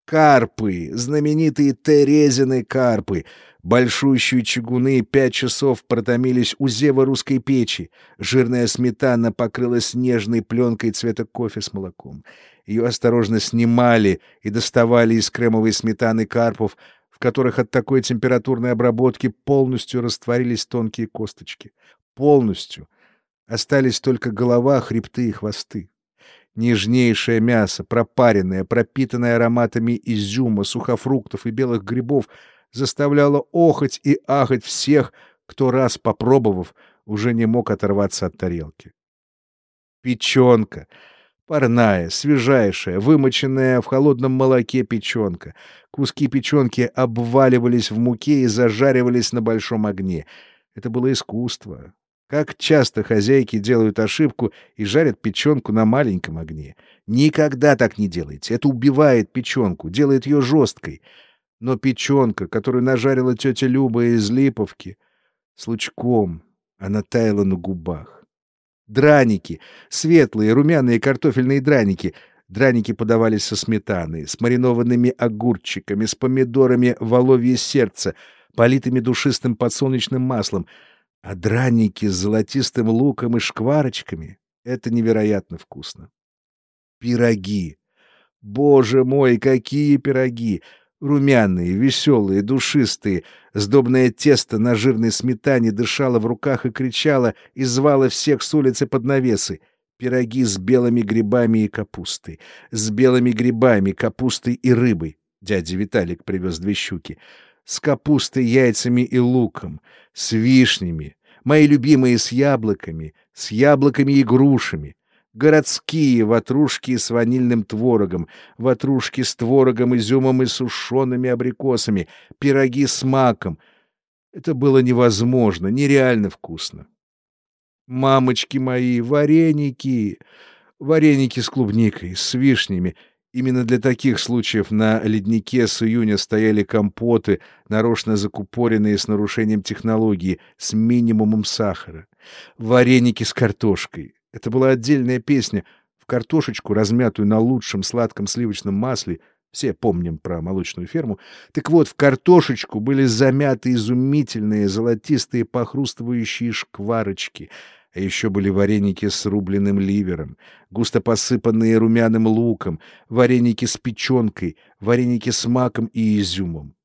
Карпы, знаменитые Терезины карпы, большущие чугуны пять часов протомились у зева русской печи. Жирная сметана покрылась нежной пленкой цвета кофе с молоком. Ее осторожно снимали и доставали из кремовой сметаны карпов, в которых от такой температурной обработки полностью растворились тонкие косточки. Полностью. Остались только голова, хребты и хвосты. Нежнейшее мясо, пропаренное, пропитанное ароматами изюма, сухофруктов и белых грибов, заставляло охоть и ахать всех, кто раз попробовав, уже не мог оторваться от тарелки. Печенка! Парная, свежайшая, вымоченная в холодном молоке печенка. Куски печенки обваливались в муке и зажаривались на большом огне. Это было искусство. Как часто хозяйки делают ошибку и жарят печенку на маленьком огне. Никогда так не делайте. Это убивает печенку, делает ее жесткой. Но печенка, которую нажарила тетя Люба из Липовки, с лучком, она таяла на губах. Драники, светлые, румяные картофельные драники. Драники подавались со сметаной, с маринованными огурчиками, с помидорами воловье сердце, политыми душистым подсолнечным маслом. А драники с золотистым луком и шкварочками — это невероятно вкусно. Пироги. Боже мой, какие пироги! Румяные, веселые, душистые, сдобное тесто на жирной сметане дышало в руках и кричало, и звало всех с улицы под навесы. Пироги с белыми грибами и капустой, с белыми грибами, капустой и рыбой. Дядя Виталик привез две щуки. С капустой, яйцами и луком, с вишнями, мои любимые с яблоками, с яблоками и грушами, городские ватрушки с ванильным творогом, ватрушки с творогом, изюмом и сушеными абрикосами, пироги с маком. Это было невозможно, нереально вкусно. Мамочки мои, вареники! Вареники с клубникой, с вишнями. Именно для таких случаев на леднике с июня стояли компоты, нарочно закупоренные с нарушением технологии, с минимумом сахара. Вареники с картошкой, это была отдельная песня, в картошечку, размятую на лучшем сладком сливочном масле, все помним про молочную ферму. Так вот, в картошечку были замяты изумительные золотистые похрустывающие шкварочки, а еще были вареники с рубленым ливером, густо посыпанные румяным луком, вареники с печенкой, вареники с маком и изюмом.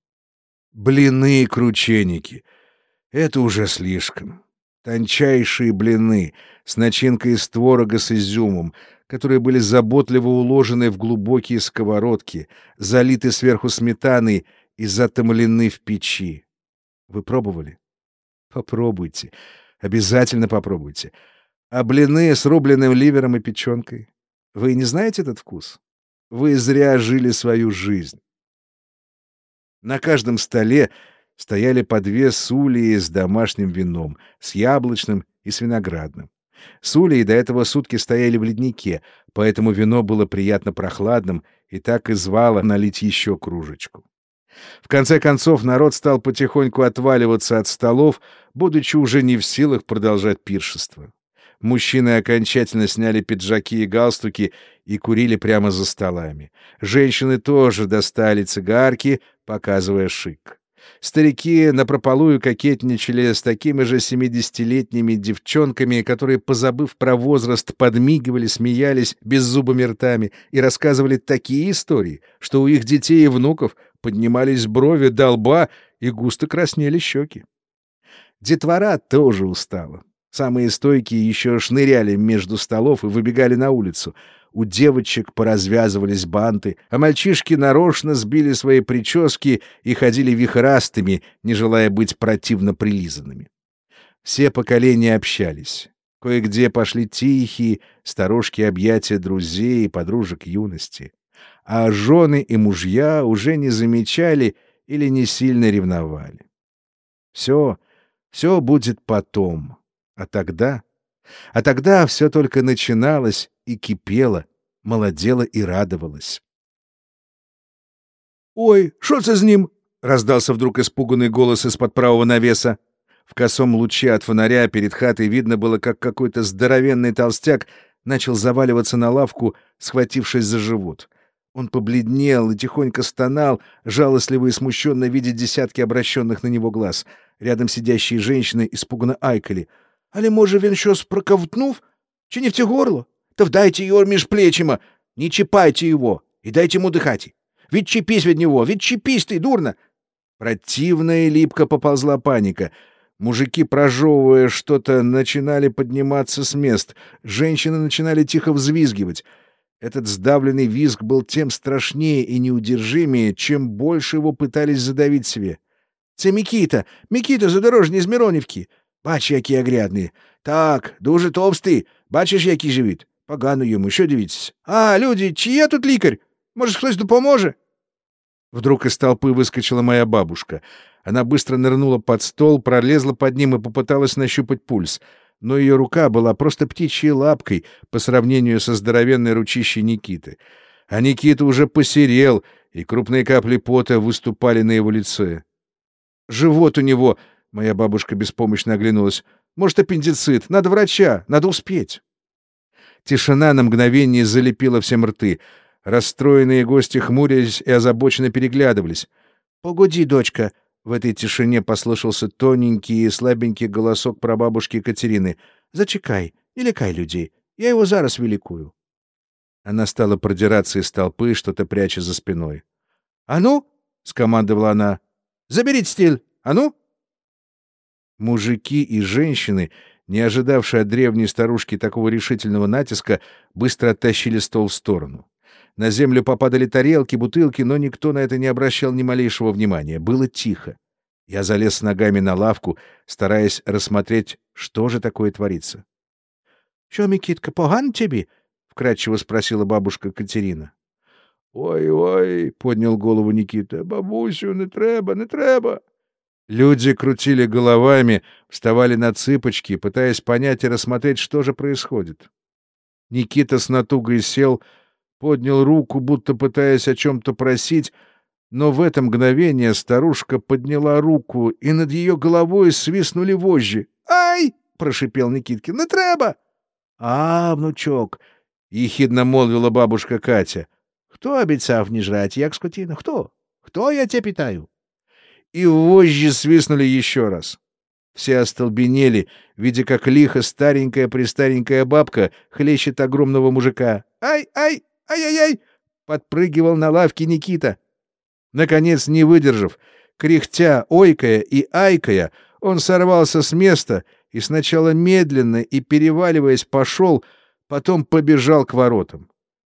Блины и крученики — это уже слишком. Тончайшие блины с начинкой из творога с изюмом, которые были заботливо уложены в глубокие сковородки, залиты сверху сметаной и затомлены в печи. Вы пробовали? Попробуйте. Обязательно попробуйте. А блины с рубленым ливером и печенкой? Вы не знаете этот вкус? Вы зря жили свою жизнь. На каждом столе стояли по две сулии с домашним вином, с яблочным и с виноградным. Сулии до этого сутки стояли в леднике, поэтому вино было приятно прохладным и так и звало налить еще кружечку. В конце концов народ стал потихоньку отваливаться от столов, будучи уже не в силах продолжать пиршество. Мужчины окончательно сняли пиджаки и галстуки и курили прямо за столами. Женщины тоже достали цигарки, показывая шик. Старики напропалую кокетничали с такими же семидесятилетними девчонками, которые, позабыв про возраст, подмигивали, смеялись беззубыми ртами и рассказывали такие истории, что у их детей и внуков поднимались брови до лба и густо краснели щеки. Детвора тоже устала. Самые стойкие еще шныряли между столов и выбегали на улицу. У девочек поразвязывались банты, а мальчишки нарочно сбили свои прически и ходили вихрастыми, не желая быть противно прилизанными. Все поколения общались. Кое-где пошли тихие, сторожки объятия друзей и подружек юности. А жены и мужья уже не замечали или не сильно ревновали. Все, все будет потом. А тогда... А тогда все только начиналось и кипело, молодело и радовалось. «Ой, что це з ним?» — раздался вдруг испуганный голос из-под правого навеса. В косом луче от фонаря перед хатой видно было, как какой-то здоровенный толстяк начал заваливаться на лавку, схватившись за живот. Он побледнел и тихонько стонал, жалостливо и смущенно видя десятки обращенных на него глаз. Рядом сидящие женщины испуганно айкали — Але, може, він щось проковтнув? Чи не в те горло? Та вдайте його між плечима, не чіпайте його и дайте ему дыхать. Відчепись від него, відчепись ты, дурно!» Противная липко поползла паника. Мужики, прожевывая что-то, начинали подниматься с мест. Женщины начинали тихо взвизгивать. Этот сдавленный визг был тем страшнее и неудержимее, чем больше его пытались задавить себе. «Це Микита! Микита задорожний з Миронівки! Бач, який огрядний. Так, дуже товстий. Бачиш, який живіт. Погано йому, що дивіться. А, люди, чи є тут лікар? Може, хтось допоможе? Вдруг из толпы выскочила моя бабушка. Она быстро нырнула под стол, пролезла под ним и попыталась нащупать пульс. но ее рука была просто птичьей лапкой по сравнению со здоровенной ручищей Никиты. А Никита уже посерел, и крупные капли пота выступали на его лице. Живот у него Моя бабушка беспомощно оглянулась. «Может, аппендицит? Надо врача! Надо успеть!» Тишина на мгновение залепила всем рты. Расстроенные гости хмурились и озабоченно переглядывались. «Погоди, дочка!» В этой тишине послышался тоненький и слабенький голосок прабабушки Катерины. «Зачекай, не лекай людей. Я его зараз великую». Она стала продираться из толпы, что-то пряча за спиной. «А ну!» — скомандовала она. «Заберите стиль! А ну!» Мужики и женщины, не ожидавшие от древней старушки такого решительного натиска, быстро оттащили стол в сторону. На землю попадали тарелки, бутылки, но никто на это не обращал ни малейшего внимания. Было тихо. Я залез ногами на лавку, стараясь рассмотреть, что же такое творится. — Что, Микитка, поган тебе? — вкратчиво спросила бабушка Катерина. «Ой, ой!» — поднял голову Никита. «Бабусю, не треба, не треба!» Люди крутили головами, вставали на цыпочки, пытаясь понять и рассмотреть, что же происходит. Никита с натугой сел, поднял руку, будто пытаясь о чем-то просить, но в это мгновение старушка подняла руку, и над ее головой свистнули вожжи. «Ай!» — прошипел Никиткин. «Не треба!» «А, внучок!» — ехидно молвила бабушка Катя. «Кто обещав не жрать, як скотина? Кто? Кто, я тебя питаю?» и вожжи свистнули еще раз. Все остолбенели, видя, как лихо старенькая-престаренькая бабка хлещет огромного мужика. «Ай, ай, ай-ай-ай!» — подпрыгивал на лавке Никита. Наконец, не выдержав, кряхтя, ойкая и айкая, он сорвался с места и сначала медленно и переваливаясь пошел, потом побежал к воротам.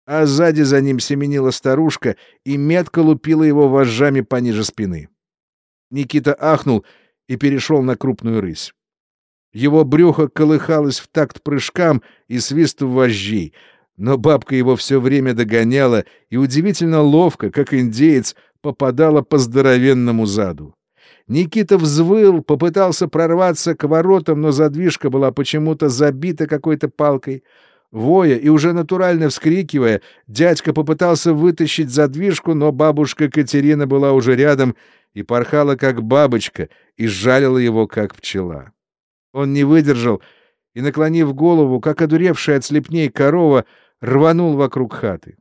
А сзади за ним семенила старушка и метко лупила его вожжами пониже спины. Никита ахнул и перешел на крупную рысь. Его брюхо колыхалось в такт прыжкам и свисту вожжей, но бабка его все время догоняла и удивительно ловко, как индеец, попадала по здоровенному заду. Никита взвыл, попытался прорваться к воротам, но задвижка была почему-то забита какой-то палкой. Воя и уже натурально вскрикивая, дядька попытался вытащить задвижку, но бабушка Катерина была уже рядом и порхала как бабочка и сжалила его как пчела. Он не выдержал и, наклонив голову, как одуревшая от слепней корова, рванул вокруг хаты.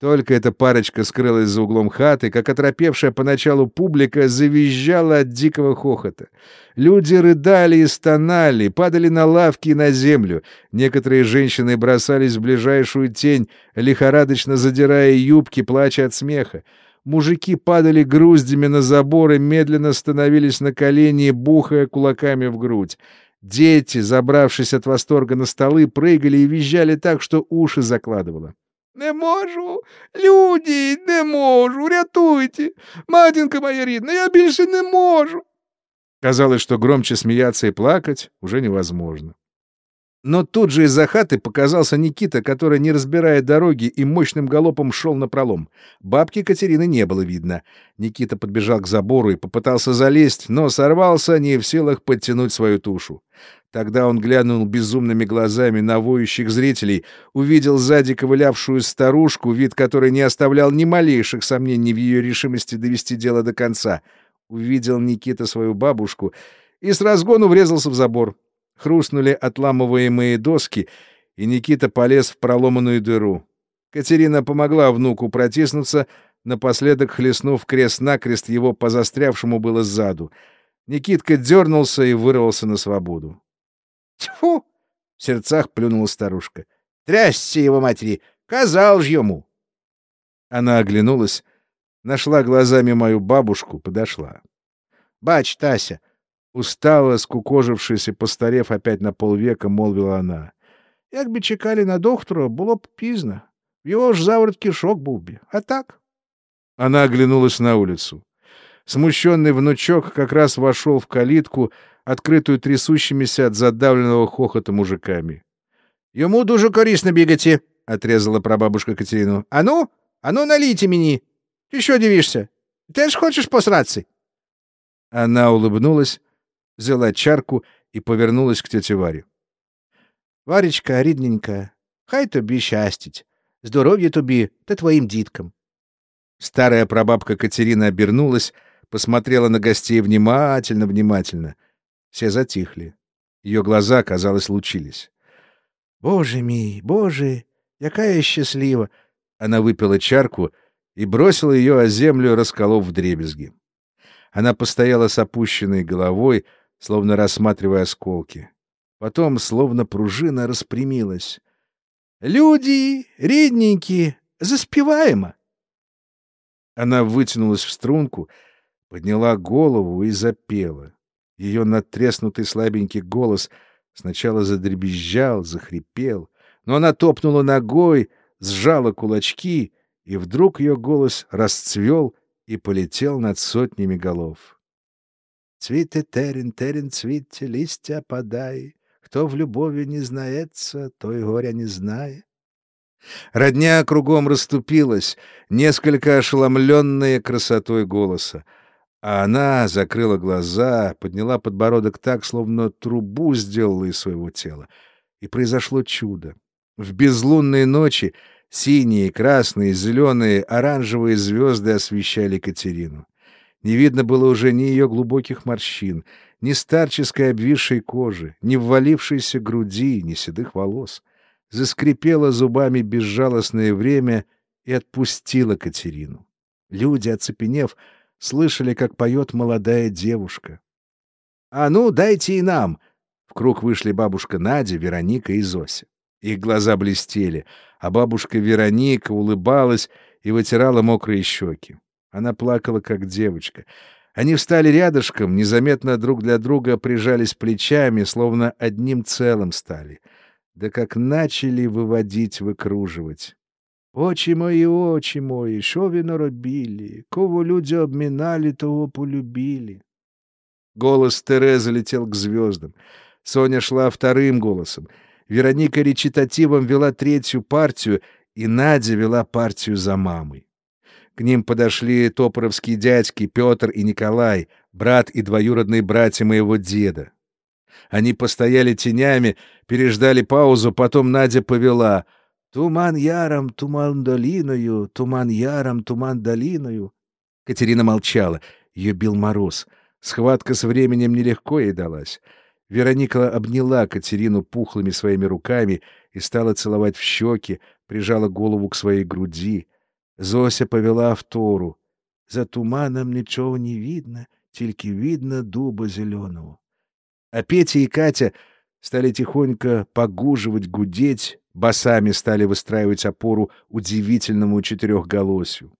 Только эта парочка скрылась за углом хаты, как оторопевшая поначалу публика завизжала от дикого хохота. Люди рыдали и стонали, падали на лавки и на землю. Некоторые женщины бросались в ближайшую тень, лихорадочно задирая юбки, плача от смеха. Мужики падали груздями на заборы, медленно становились на колени, бухая кулаками в грудь. Дети, забравшись от восторга на столы, прыгали и визжали так, что уши закладывало. Не можу, люди, не можу, рятуйте. Матінка моя рідна, я більше не можу. Казалось, что громче смеяться и плакать уже невозможно. Но тут же из-за хаты показался Никита, который, не разбирая дороги, и мощным галопом шел на пролом. Бабки Катерины не было видно. Никита подбежал к забору и попытался залезть, но сорвался, не в силах подтянуть свою тушу. Тогда он глянул безумными глазами на воющих зрителей, увидел сзади ковылявшую старушку, вид которой не оставлял ни малейших сомнений в ее решимости довести дело до конца. Увидел Никита свою бабушку и с разгону врезался в забор. Хрустнули отламываемые доски, и Никита полез в проломанную дыру. Катерина помогла внуку протиснуться, напоследок хлестнув крест-накрест его по застрявшему было сзаду. Никитка дернулся и вырвался на свободу. «Тьфу!» — в сердцах плюнула старушка. «Трясся его матери! Казал ж ему!» Она оглянулась, нашла глазами мою бабушку, подошла. «Бач, Тася, Устала, скукожившись и постарев опять на полвека, молвила она. Як би чекали на доктора, было б пізно. В его ж заворот кишок був би. А так? Она оглянулась на улицу. Смущенный внучок как раз вошел в калитку, открытую трясущимися от задавленного хохота мужиками. — Ему дуже корисно бігати, — отрезала прабабушка Катерину. — А ну, а ну налейте мені. Ты что дивишься? Ты ж хочешь посраться? Она улыбнулась, взяла чарку и повернулась к тете Варе. — Варечка, рідненька, хай тобі щастить. Здоров'я тобі та твоим діткам. Старая прабабка Катерина обернулась, посмотрела на гостей внимательно-внимательно. Все затихли. Ее глаза, казалось, лучились. — Боже мой, боже, якая счастлива! Она выпила чарку и бросила ее о землю, расколов в дребезги. Она постояла с опущенной головой, словно рассматривая осколки. Потом, словно пружина, распрямилась. «Люди, редненькие, заспеваемо!» Она вытянулась в струнку, подняла голову и запела. Ее надтреснутый слабенький голос сначала задребезжал, захрипел, но она топнула ногой, сжала кулачки, и вдруг ее голос расцвел и полетел над сотнями голов. Цвіте терен, терен цвіте, листья подай. Кто в любови не знается, той горя не знает. Родня кругом расступилась, несколько ошеломленная красотой голоса. А она закрыла глаза, подняла подбородок так, словно трубу сделала из своего тела. И произошло чудо. В безлунные ночи синие, красные, зеленые, оранжевые звезды освещали Катерину. Не видно было уже ни ее глубоких морщин, ни старческой обвисшей кожи, ни ввалившейся груди, ни седых волос. Заскрипело зубами безжалостное время и отпустило Катерину. Люди, оцепенев, слышали, как поет молодая девушка. — А ну, дайте и нам! В круг вышли бабушка Надя, Вероника и Зося. Их глаза блестели, а бабушка Вероника улыбалась и вытирала мокрые щеки. Она плакала, как девочка. Они встали рядышком, незаметно друг для друга прижались плечами, словно одним целым стали. Да как начали выводить, выкруживать. Очі мої, очі мої, що ви наробили? Кого люди обминали, того полюбили. Голос Терезы летел к звездам. Соня шла вторым голосом. Вероника речитативом вела третью партию, и Надя вела партию за мамой. К ним подошли топоровские дядьки Петр и Николай, брат и двоюродные братья моего деда. Они постояли тенями, переждали паузу, потом Надя повела «Туман яром, туман долиною, туман яром, туман долиною». Катерина молчала, ее бил мороз. Схватка с временем нелегко ей далась. Вероника обняла Катерину пухлыми своими руками и стала целовать в щеки, прижала голову к своей груди. Зося повела автору. «За туманом ничего не видно, только видно дуба зеленого». А Петя и Катя стали тихонько погуживать, гудеть, басами стали выстраивать опору удивительному четырехголосью.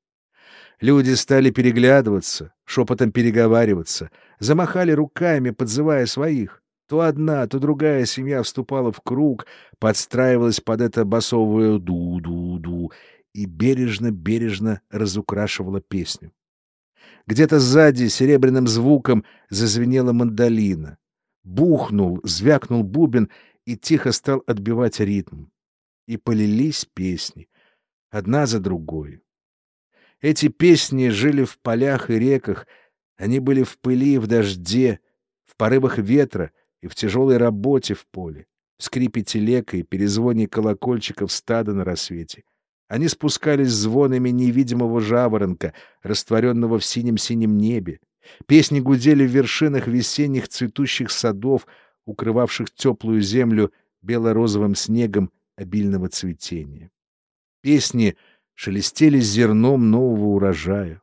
Люди стали переглядываться, шепотом переговариваться, замахали руками, подзывая своих. То одна, то другая семья вступала в круг, подстраивалась под это басовое «ду-ду-ду» и бережно-бережно разукрашивала песню. Где-то сзади серебряным звуком зазвенела мандолина. Бухнул, звякнул бубен и тихо стал отбивать ритм. И полились песни, одна за другой. Эти песни жили в полях и реках, они были в пыли в дожде, в порывах ветра и в тяжелой работе в поле, в скрипе телека и перезвоне колокольчиков стада на рассвете. Они спускались звонами невидимого жаворонка, растворенного в синем-синем небе. Песни гудели в вершинах весенних цветущих садов, укрывавших теплую землю бело-розовым снегом обильного цветения. Песни — шелестели зерном нового урожая.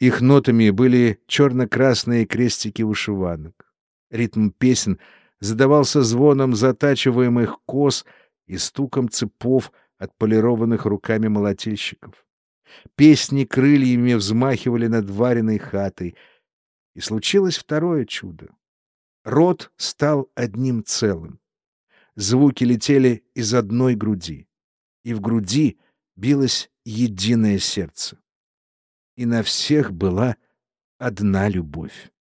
Их нотами были черно-красные крестики вышиванок. Ритм песен задавался звоном затачиваемых кос и стуком цепов, отполированных руками молотильщиков. Песни крыльями взмахивали над вареной хатой. И случилось второе чудо. Рот стал одним целым. Звуки летели из одной груди. И в груди билось единое сердце. И на всех была одна любовь.